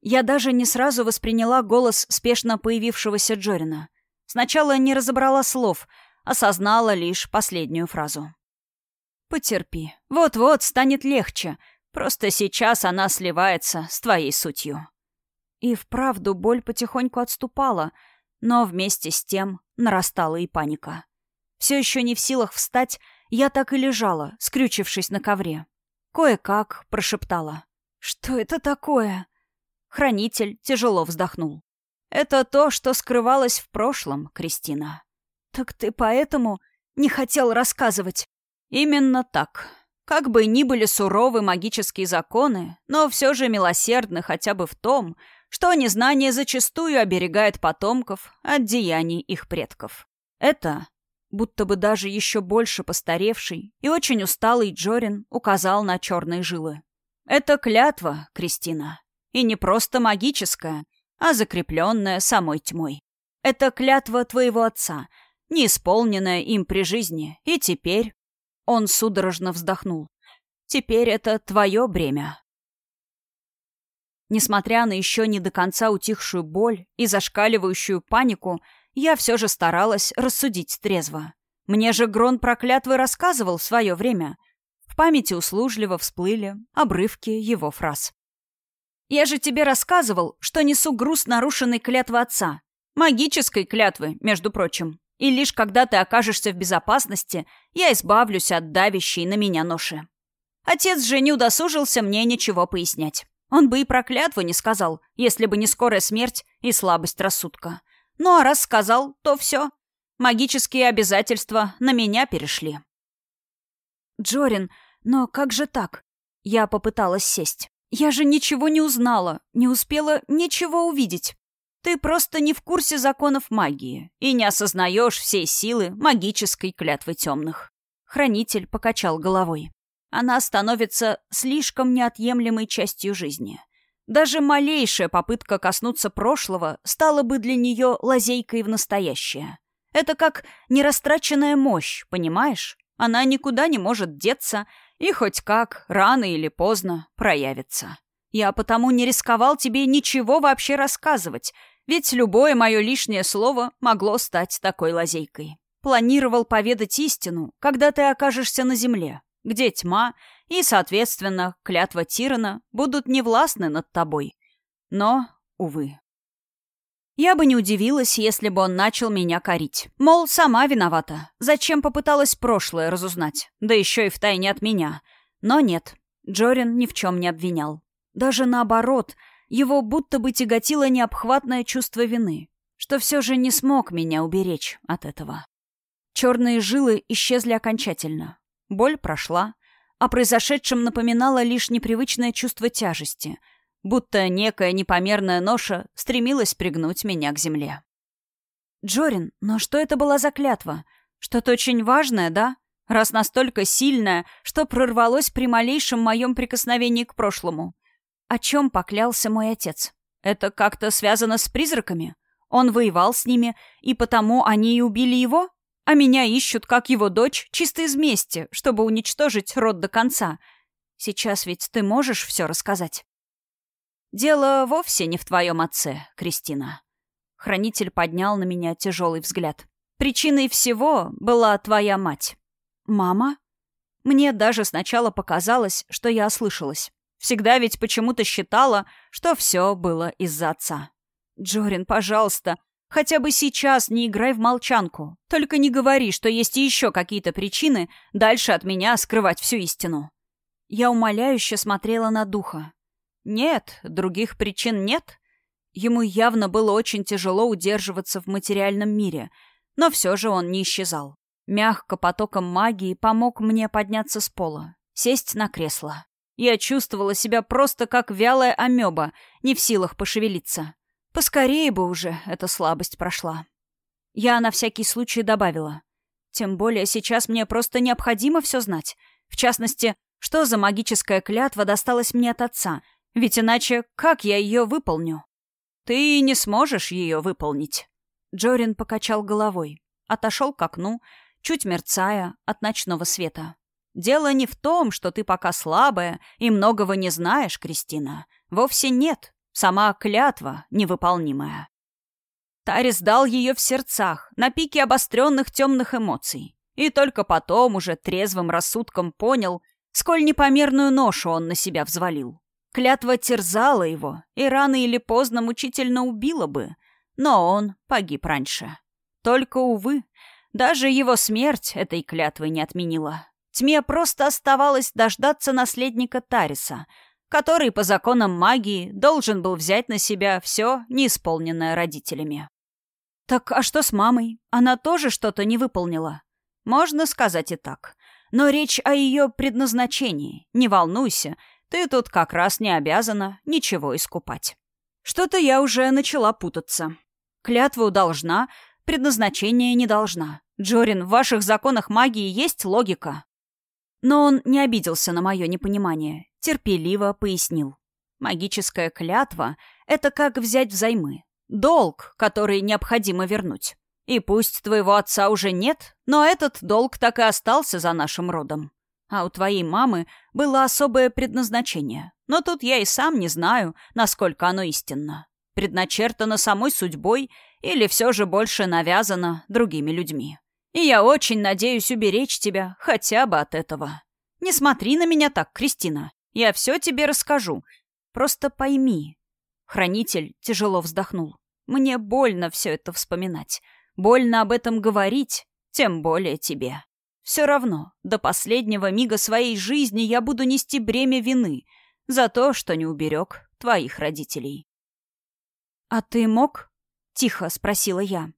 Я даже не сразу восприняла голос спешно появившегося Джорина. Сначала не разобрала слов, осознала лишь последнюю фразу. «Потерпи. Вот-вот станет легче. Просто сейчас она сливается с твоей сутью». И вправду боль потихоньку отступала, но вместе с тем нарастала и паника. Все еще не в силах встать, я так и лежала, скрючившись на ковре. Кое-как прошептала. «Что это такое?» Хранитель тяжело вздохнул. «Это то, что скрывалось в прошлом, Кристина». «Так ты поэтому не хотел рассказывать?» «Именно так. Как бы ни были суровы магические законы, но все же милосердны хотя бы в том, что незнание зачастую оберегает потомков от деяний их предков. Это, будто бы даже еще больше постаревший и очень усталый Джорин указал на черные жилы. Это клятва, Кристина. И не просто магическая, а закрепленная самой тьмой. Это клятва твоего отца, не исполненная им при жизни, и теперь... Он судорожно вздохнул. Теперь это твое бремя. Несмотря на еще не до конца утихшую боль и зашкаливающую панику, я все же старалась рассудить трезво. Мне же Грон проклятвый рассказывал в свое время. В памяти услужливо всплыли обрывки его фраз. «Я же тебе рассказывал, что несу груз нарушенной клятвы отца. Магической клятвы, между прочим. И лишь когда ты окажешься в безопасности, я избавлюсь от давящей на меня ноши». Отец же не удосужился мне ничего пояснять. Он бы и про клятву не сказал, если бы не скорая смерть и слабость рассудка. Ну а раз сказал, то все. Магические обязательства на меня перешли. Джорин, но как же так? Я попыталась сесть. Я же ничего не узнала, не успела ничего увидеть. Ты просто не в курсе законов магии и не осознаешь всей силы магической клятвы темных. Хранитель покачал головой она становится слишком неотъемлемой частью жизни. Даже малейшая попытка коснуться прошлого стала бы для нее лазейкой в настоящее. Это как нерастраченная мощь, понимаешь? Она никуда не может деться и хоть как, рано или поздно, проявится. Я потому не рисковал тебе ничего вообще рассказывать, Ведь любое мое лишнее слово могло стать такой лазейкой. Планировал поведать истину, когда ты окажешься на земле, где тьма и, соответственно, клятва Тирана будут невластны над тобой. Но, увы. Я бы не удивилась, если бы он начал меня корить. Мол, сама виновата. Зачем попыталась прошлое разузнать? Да еще и втайне от меня. Но нет, Джорин ни в чем не обвинял. Даже наоборот, его будто бы тяготило необхватное чувство вины, что все же не смог меня уберечь от этого. Черные жилы исчезли окончательно. Боль прошла, о произошедшем напоминало лишь непривычное чувство тяжести, будто некая непомерная ноша стремилась пригнуть меня к земле. «Джорин, но что это была за клятва? Что-то очень важное, да? Раз настолько сильное, что прорвалось при малейшем моем прикосновении к прошлому. О чем поклялся мой отец? Это как-то связано с призраками? Он воевал с ними, и потому они и убили его?» А меня ищут, как его дочь, чисто из мести, чтобы уничтожить род до конца. Сейчас ведь ты можешь все рассказать. Дело вовсе не в твоем отце, Кристина. Хранитель поднял на меня тяжелый взгляд. Причиной всего была твоя мать. Мама? Мне даже сначала показалось, что я ослышалась. Всегда ведь почему-то считала, что все было из-за отца. Джорин, пожалуйста, Хотя бы сейчас не играй в молчанку. Только не говори, что есть еще какие-то причины дальше от меня скрывать всю истину. Я умоляюще смотрела на духа. Нет, других причин нет. Ему явно было очень тяжело удерживаться в материальном мире, но все же он не исчезал. Мягко потоком магии помог мне подняться с пола, сесть на кресло. Я чувствовала себя просто как вялая амеба, не в силах пошевелиться. Поскорее бы уже эта слабость прошла. Я на всякий случай добавила. Тем более сейчас мне просто необходимо все знать. В частности, что за магическая клятва досталась мне от отца. Ведь иначе как я ее выполню? Ты не сможешь ее выполнить. Джорин покачал головой. Отошел к окну, чуть мерцая от ночного света. Дело не в том, что ты пока слабая и многого не знаешь, Кристина. Вовсе нет. Сама клятва невыполнимая. Тарис дал ее в сердцах, на пике обостренных темных эмоций. И только потом уже трезвым рассудком понял, сколь непомерную ношу он на себя взвалил. Клятва терзала его, и рано или поздно мучительно убила бы, но он погиб раньше. Только, увы, даже его смерть этой клятвы не отменила. Тьме просто оставалось дождаться наследника Тариса — который по законам магии должен был взять на себя все, неисполненное родителями. Так а что с мамой? Она тоже что-то не выполнила? Можно сказать и так. Но речь о ее предназначении. Не волнуйся, ты тут как раз не обязана ничего искупать. Что-то я уже начала путаться. Клятву должна, предназначение не должна. Джорин, в ваших законах магии есть логика. Но он не обиделся на мое непонимание терпеливо пояснил. Магическая клятва — это как взять взаймы. Долг, который необходимо вернуть. И пусть твоего отца уже нет, но этот долг так и остался за нашим родом. А у твоей мамы было особое предназначение. Но тут я и сам не знаю, насколько оно истинно. Предначертано самой судьбой или все же больше навязано другими людьми. И я очень надеюсь уберечь тебя хотя бы от этого. Не смотри на меня так, Кристина. Я все тебе расскажу. Просто пойми». Хранитель тяжело вздохнул. «Мне больно все это вспоминать. Больно об этом говорить, тем более тебе. Все равно, до последнего мига своей жизни я буду нести бремя вины за то, что не уберег твоих родителей». «А ты мог?» — тихо спросила я.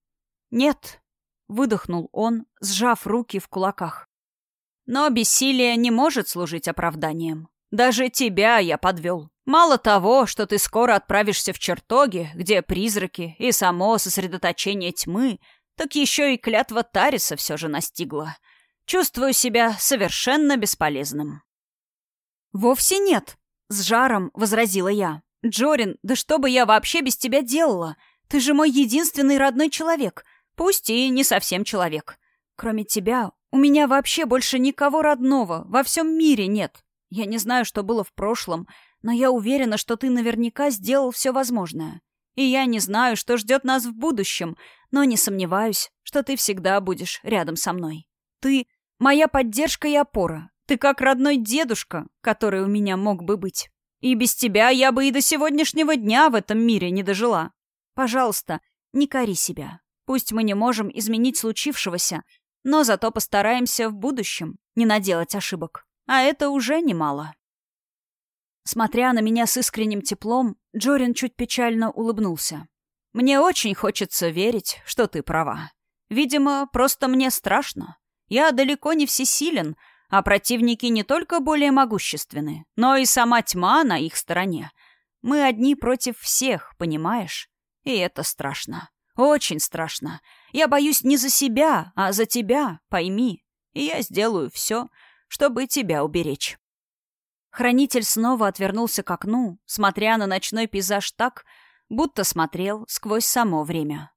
«Нет», — выдохнул он, сжав руки в кулаках. «Но бессилие не может служить оправданием. Даже тебя я подвел. Мало того, что ты скоро отправишься в чертоги, где призраки и само сосредоточение тьмы, так еще и клятва Тариса все же настигла. Чувствую себя совершенно бесполезным. «Вовсе нет», — с жаром возразила я. «Джорин, да что бы я вообще без тебя делала? Ты же мой единственный родной человек, пусть и не совсем человек. Кроме тебя, у меня вообще больше никого родного во всем мире нет. Я не знаю, что было в прошлом, но я уверена, что ты наверняка сделал все возможное. И я не знаю, что ждет нас в будущем, но не сомневаюсь, что ты всегда будешь рядом со мной. Ты — моя поддержка и опора. Ты как родной дедушка, который у меня мог бы быть. И без тебя я бы и до сегодняшнего дня в этом мире не дожила. Пожалуйста, не кори себя. Пусть мы не можем изменить случившегося, но зато постараемся в будущем не наделать ошибок. А это уже немало. Смотря на меня с искренним теплом, Джорин чуть печально улыбнулся. «Мне очень хочется верить, что ты права. Видимо, просто мне страшно. Я далеко не всесилен, а противники не только более могущественны, но и сама тьма на их стороне. Мы одни против всех, понимаешь? И это страшно. Очень страшно. Я боюсь не за себя, а за тебя, пойми. И я сделаю все, чтобы тебя уберечь. Хранитель снова отвернулся к окну, смотря на ночной пейзаж так, будто смотрел сквозь само время.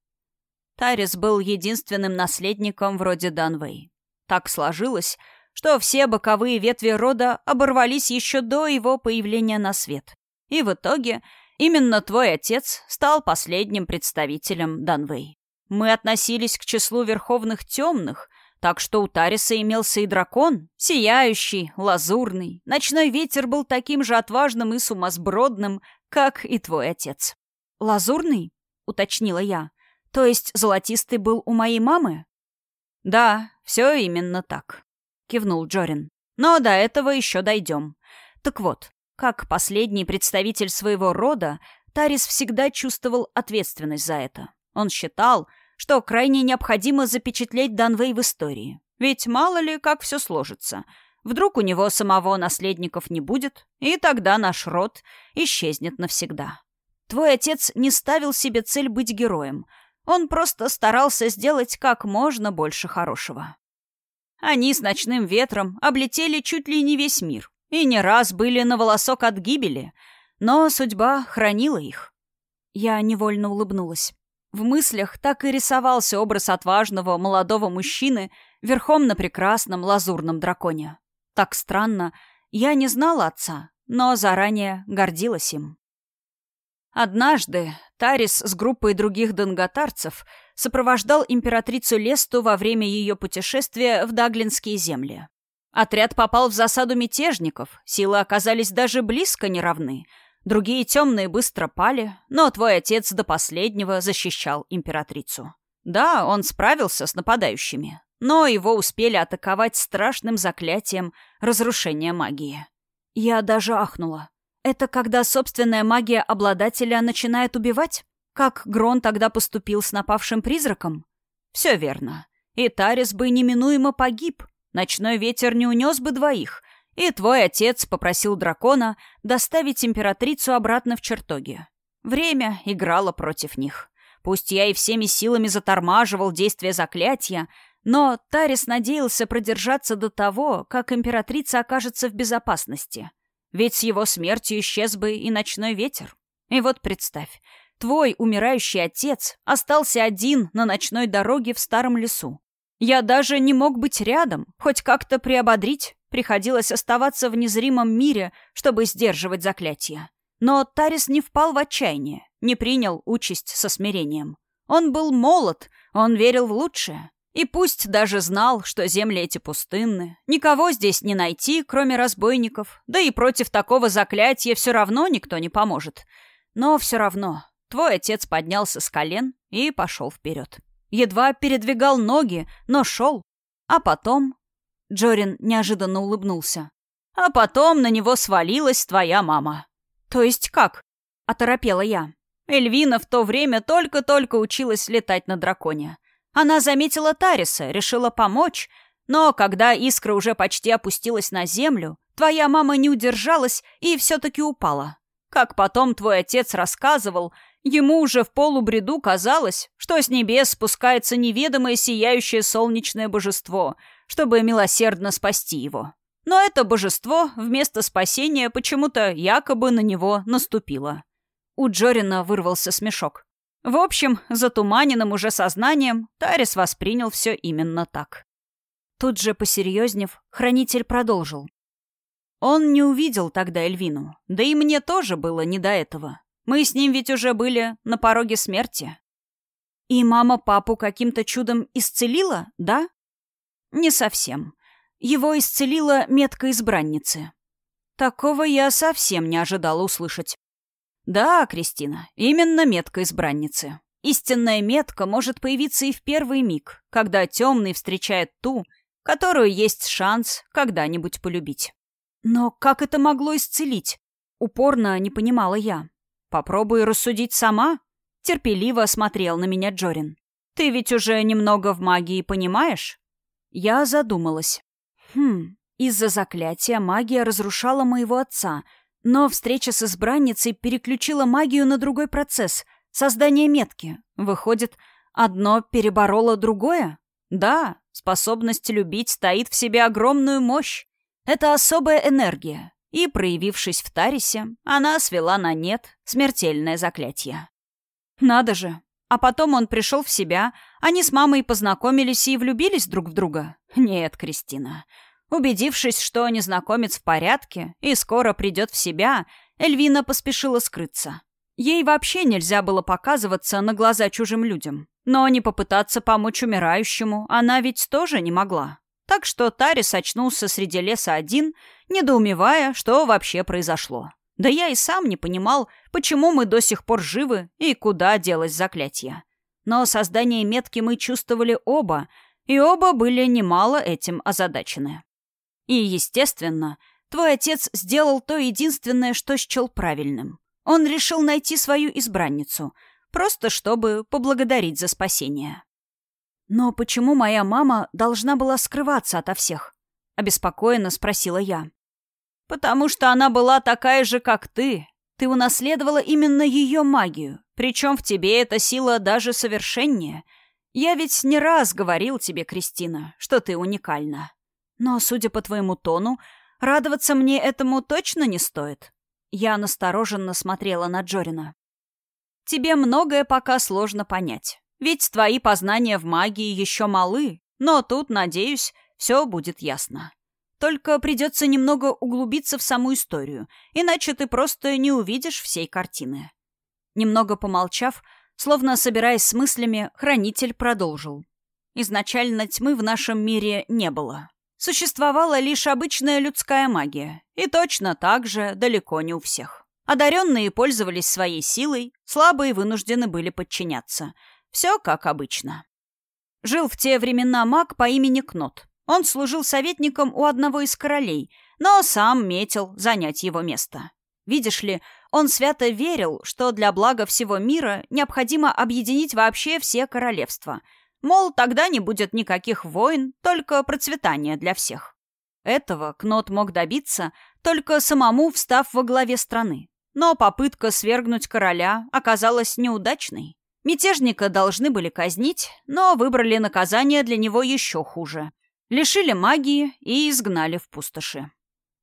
Тарис был единственным наследником вроде Данвей. Так сложилось, что все боковые ветви рода оборвались еще до его появления на свет. И в итоге именно твой отец стал последним представителем Данвей. Мы относились к числу верховных темных, так что у Тариса имелся и дракон, сияющий, лазурный. Ночной ветер был таким же отважным и сумасбродным, как и твой отец. «Лазурный?» — уточнила я. «То есть золотистый был у моей мамы?» «Да, все именно так», — кивнул Джорин. «Но до этого еще дойдем. Так вот, как последний представитель своего рода, Тарис всегда чувствовал ответственность за это. Он считал, что крайне необходимо запечатлеть Данвей в истории. Ведь мало ли, как все сложится. Вдруг у него самого наследников не будет, и тогда наш род исчезнет навсегда. Твой отец не ставил себе цель быть героем. Он просто старался сделать как можно больше хорошего. Они с ночным ветром облетели чуть ли не весь мир и не раз были на волосок от гибели, но судьба хранила их. Я невольно улыбнулась. В мыслях так и рисовался образ отважного молодого мужчины верхом на прекрасном лазурном драконе. Так странно, я не знала отца, но заранее гордилась им. Однажды Тарис с группой других донготарцев сопровождал императрицу Лесту во время ее путешествия в Даглинские земли. Отряд попал в засаду мятежников, силы оказались даже близко неравны. Другие темные быстро пали, но твой отец до последнего защищал императрицу. Да, он справился с нападающими, но его успели атаковать страшным заклятием разрушения магии. Я даже ахнула. Это когда собственная магия обладателя начинает убивать? Как Грон тогда поступил с напавшим призраком? Все верно. И Тарис бы неминуемо погиб. Ночной ветер не унес бы двоих. И твой отец попросил дракона доставить императрицу обратно в чертоги. Время играло против них. Пусть я и всеми силами затормаживал действие заклятия, но Тарис надеялся продержаться до того, как императрица окажется в безопасности — ведь с его смертью исчез бы и ночной ветер. И вот представь, твой умирающий отец остался один на ночной дороге в старом лесу. Я даже не мог быть рядом, хоть как-то приободрить. Приходилось оставаться в незримом мире, чтобы сдерживать заклятие. Но Тарис не впал в отчаяние, не принял участь со смирением. Он был молод, он верил в лучшее. И пусть даже знал, что земли эти пустынны, никого здесь не найти, кроме разбойников, да и против такого заклятия все равно никто не поможет. Но все равно твой отец поднялся с колен и пошел вперед. Едва передвигал ноги, но шел. А потом... Джорин неожиданно улыбнулся. А потом на него свалилась твоя мама. То есть как? Оторопела я. Эльвина в то время только-только училась летать на драконе. Она заметила Тариса, решила помочь, но когда искра уже почти опустилась на землю, твоя мама не удержалась и все-таки упала. Как потом твой отец рассказывал, ему уже в полубреду казалось, что с небес спускается неведомое сияющее солнечное божество, чтобы милосердно спасти его. Но это божество вместо спасения почему-то якобы на него наступило. У Джорина вырвался смешок. В общем, затуманенным уже сознанием, Тарис воспринял все именно так. Тут же, посерьезнев, хранитель продолжил. Он не увидел тогда Эльвину, да и мне тоже было не до этого. Мы с ним ведь уже были на пороге смерти. И мама папу каким-то чудом исцелила, да? Не совсем. Его исцелила метка избранницы. Такого я совсем не ожидала услышать. Да, Кристина, именно метка избранницы. Истинная метка может появиться и в первый миг, когда темный встречает ту, которую есть шанс когда-нибудь полюбить. Но как это могло исцелить? Упорно не понимала я. Попробуй рассудить сама. Терпеливо смотрел на меня Джорин. Ты ведь уже немного в магии понимаешь? Я задумалась. Хм, из-за заклятия магия разрушала моего отца, но встреча с избранницей переключила магию на другой процесс — создание метки. Выходит, одно перебороло другое? Да, способность любить таит в себе огромную мощь. Это особая энергия. И, проявившись в Тарисе, она свела на нет смертельное заклятие. Надо же. А потом он пришел в себя, они с мамой познакомились и влюбились друг в друга. Нет, Кристина. Убедившись, что незнакомец в порядке и скоро придет в себя, Эльвина поспешила скрыться. Ей вообще нельзя было показываться на глаза чужим людям. Но не попытаться помочь умирающему она ведь тоже не могла. Так что Тарис очнулся среди леса один, недоумевая, что вообще произошло. Да я и сам не понимал, почему мы до сих пор живы и куда делось заклятие. Но создание метки мы чувствовали оба, и оба были немало этим озадачены. И, естественно, твой отец сделал то единственное, что счел правильным. Он решил найти свою избранницу, просто чтобы поблагодарить за спасение. «Но почему моя мама должна была скрываться ото всех?» — обеспокоенно спросила я. «Потому что она была такая же, как ты. Ты унаследовала именно ее магию, причем в тебе эта сила даже совершеннее. Я ведь не раз говорил тебе, Кристина, что ты уникальна. Но, судя по твоему тону, радоваться мне этому точно не стоит». Я настороженно смотрела на Джорина. «Тебе многое пока сложно понять. Ведь твои познания в магии еще малы, но тут, надеюсь, все будет ясно. Только придется немного углубиться в саму историю, иначе ты просто не увидишь всей картины». Немного помолчав, словно собираясь с мыслями, хранитель продолжил. Изначально тьмы в нашем мире не было. Существовала лишь обычная людская магия, и точно так же далеко не у всех. Одаренные пользовались своей силой, слабые вынуждены были подчиняться. Все как обычно. Жил в те времена маг по имени Кнот. Он служил советником у одного из королей, но сам метил занять его место. Видишь ли, он свято верил, что для блага всего мира необходимо объединить вообще все королевства – Мол, тогда не будет никаких войн, только процветание для всех. Этого Кнот мог добиться, только самому встав во главе страны. Но попытка свергнуть короля оказалась неудачной. Мятежника должны были казнить, но выбрали наказание для него еще хуже. Лишили магии и изгнали в пустоши.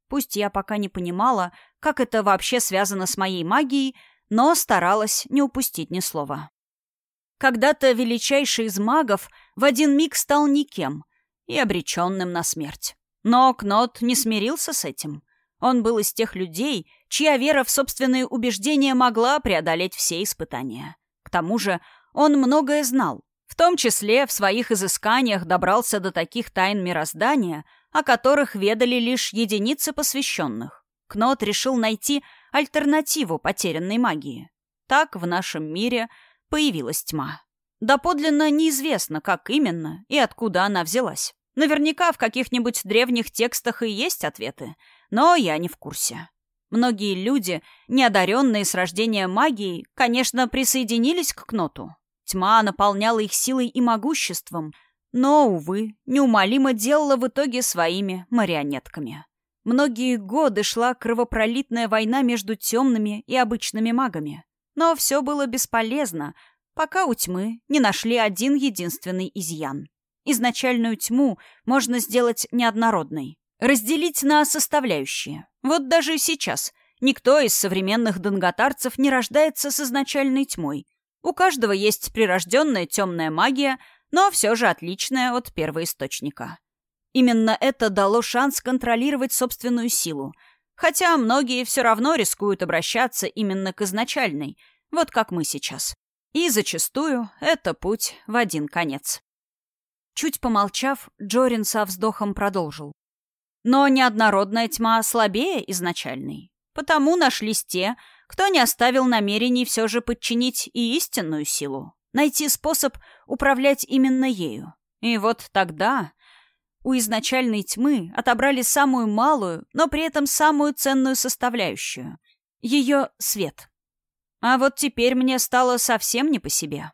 Пусть я пока не понимала, как это вообще связано с моей магией, но старалась не упустить ни слова. Когда-то величайший из магов в один миг стал никем и обреченным на смерть. Но Кнот не смирился с этим. Он был из тех людей, чья вера в собственные убеждения могла преодолеть все испытания. К тому же он многое знал, в том числе в своих изысканиях добрался до таких тайн мироздания, о которых ведали лишь единицы посвященных. Кнот решил найти альтернативу потерянной магии. Так в нашем мире – появилась тьма. Доподлинно неизвестно, как именно и откуда она взялась. Наверняка в каких-нибудь древних текстах и есть ответы, но я не в курсе. Многие люди, неодаренные с рождения магией, конечно, присоединились к Кноту. Тьма наполняла их силой и могуществом, но, увы, неумолимо делала в итоге своими марионетками. Многие годы шла кровопролитная война между темными и обычными магами. Но все было бесполезно, пока у тьмы не нашли один единственный изъян. Изначальную тьму можно сделать неоднородной. Разделить на составляющие. Вот даже сейчас никто из современных донготарцев не рождается с изначальной тьмой. У каждого есть прирожденная темная магия, но все же отличная от первоисточника. Именно это дало шанс контролировать собственную силу – Хотя многие все равно рискуют обращаться именно к изначальной, вот как мы сейчас. И зачастую это путь в один конец. Чуть помолчав, Джорин со вздохом продолжил. Но неоднородная тьма слабее изначальной. Потому нашлись те, кто не оставил намерений все же подчинить и истинную силу, найти способ управлять именно ею. И вот тогда у изначальной тьмы отобрали самую малую, но при этом самую ценную составляющую — ее свет. А вот теперь мне стало совсем не по себе.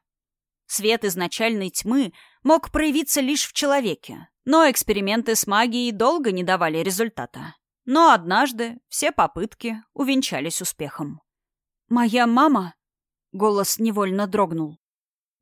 Свет изначальной тьмы мог проявиться лишь в человеке, но эксперименты с магией долго не давали результата. Но однажды все попытки увенчались успехом. «Моя мама?» — голос невольно дрогнул.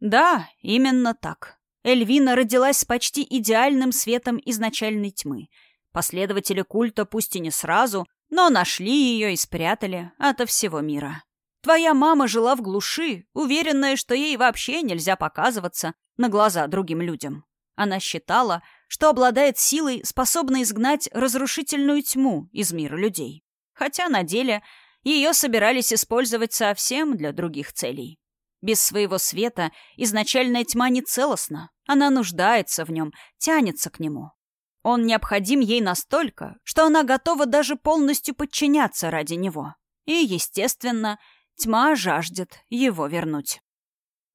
«Да, именно так. Эльвина родилась с почти идеальным светом изначальной тьмы. Последователи культа пусть и не сразу, но нашли ее и спрятали ото всего мира. Твоя мама жила в глуши, уверенная, что ей вообще нельзя показываться на глаза другим людям. Она считала, что обладает силой, способной изгнать разрушительную тьму из мира людей. Хотя на деле ее собирались использовать совсем для других целей. Без своего света изначальная тьма не целостна. Она нуждается в нем, тянется к нему. Он необходим ей настолько, что она готова даже полностью подчиняться ради него. И, естественно, тьма жаждет его вернуть.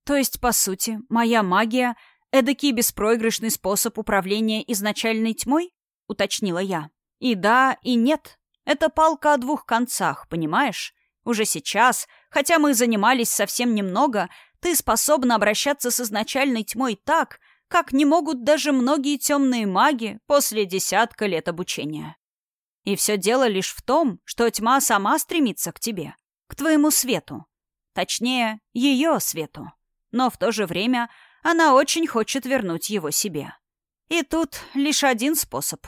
То есть, по сути, моя магия — эдакий беспроигрышный способ управления изначальной тьмой? Уточнила я. И да, и нет. Это палка о двух концах, понимаешь? Уже сейчас, хотя мы занимались совсем немного, ты способна обращаться с изначальной тьмой так, как не могут даже многие темные маги после десятка лет обучения. И все дело лишь в том, что тьма сама стремится к тебе, к твоему свету. Точнее, ее свету. Но в то же время она очень хочет вернуть его себе. И тут лишь один способ.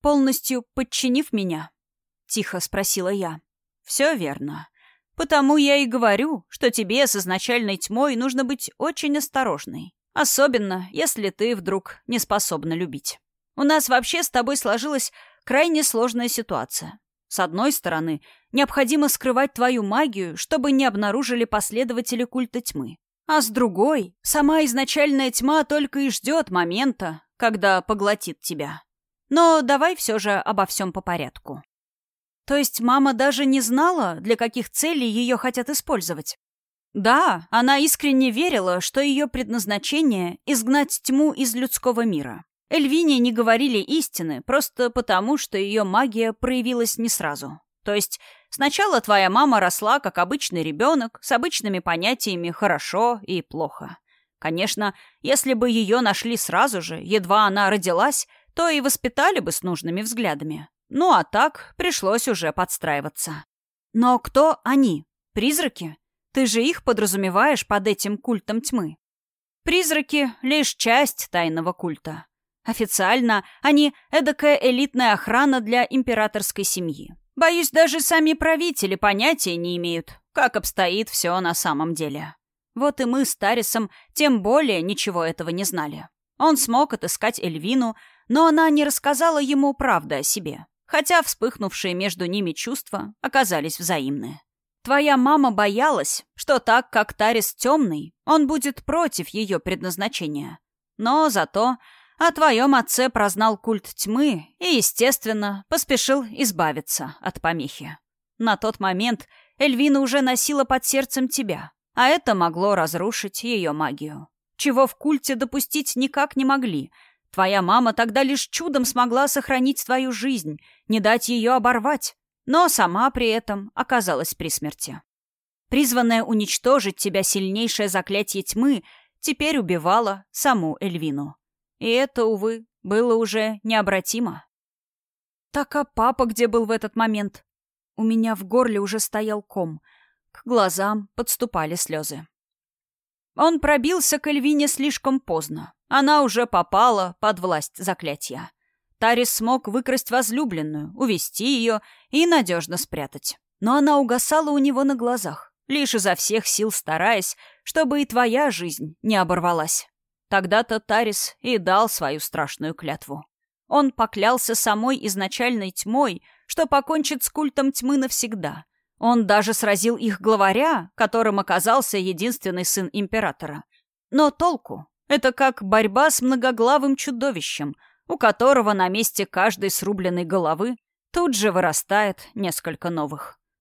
«Полностью подчинив меня?» — тихо спросила я. «Все верно. Потому я и говорю, что тебе с изначальной тьмой нужно быть очень осторожной. Особенно, если ты вдруг не способна любить. У нас вообще с тобой сложилась крайне сложная ситуация. С одной стороны, необходимо скрывать твою магию, чтобы не обнаружили последователи культа тьмы. А с другой, сама изначальная тьма только и ждет момента, когда поглотит тебя. Но давай все же обо всем по порядку. То есть мама даже не знала, для каких целей ее хотят использовать? Да, она искренне верила, что ее предназначение — изгнать тьму из людского мира. Эльвине не говорили истины, просто потому, что ее магия проявилась не сразу. То есть сначала твоя мама росла как обычный ребенок, с обычными понятиями «хорошо» и «плохо». Конечно, если бы ее нашли сразу же, едва она родилась, то и воспитали бы с нужными взглядами. Ну а так пришлось уже подстраиваться. Но кто они? Призраки? Ты же их подразумеваешь под этим культом тьмы. Призраки — лишь часть тайного культа. Официально они — эдакая элитная охрана для императорской семьи. Боюсь, даже сами правители понятия не имеют, как обстоит все на самом деле. Вот и мы с Тарисом тем более ничего этого не знали. Он смог отыскать Эльвину, но она не рассказала ему правды о себе хотя вспыхнувшие между ними чувства оказались взаимны. Твоя мама боялась, что так как Тарис темный, он будет против ее предназначения. Но зато о твоем отце прознал культ тьмы и, естественно, поспешил избавиться от помехи. На тот момент Эльвина уже носила под сердцем тебя, а это могло разрушить ее магию. Чего в культе допустить никак не могли — Твоя мама тогда лишь чудом смогла сохранить твою жизнь, не дать ее оборвать, но сама при этом оказалась при смерти. Призванное уничтожить тебя сильнейшее заклятие тьмы теперь убивало саму Эльвину. И это, увы, было уже необратимо. Так а папа где был в этот момент? У меня в горле уже стоял ком. К глазам подступали слезы. Он пробился к Эльвине слишком поздно. Она уже попала под власть заклятия. Тарис смог выкрасть возлюбленную, увести ее и надежно спрятать. Но она угасала у него на глазах, лишь изо всех сил стараясь, чтобы и твоя жизнь не оборвалась. Тогда-то Тарис и дал свою страшную клятву. Он поклялся самой изначальной тьмой, что покончит с культом тьмы навсегда. Он даже сразил их главаря, которым оказался единственный сын императора. Но толку? Это как борьба с многоглавым чудовищем, у которого на месте каждой срубленной головы тут же вырастает несколько новых.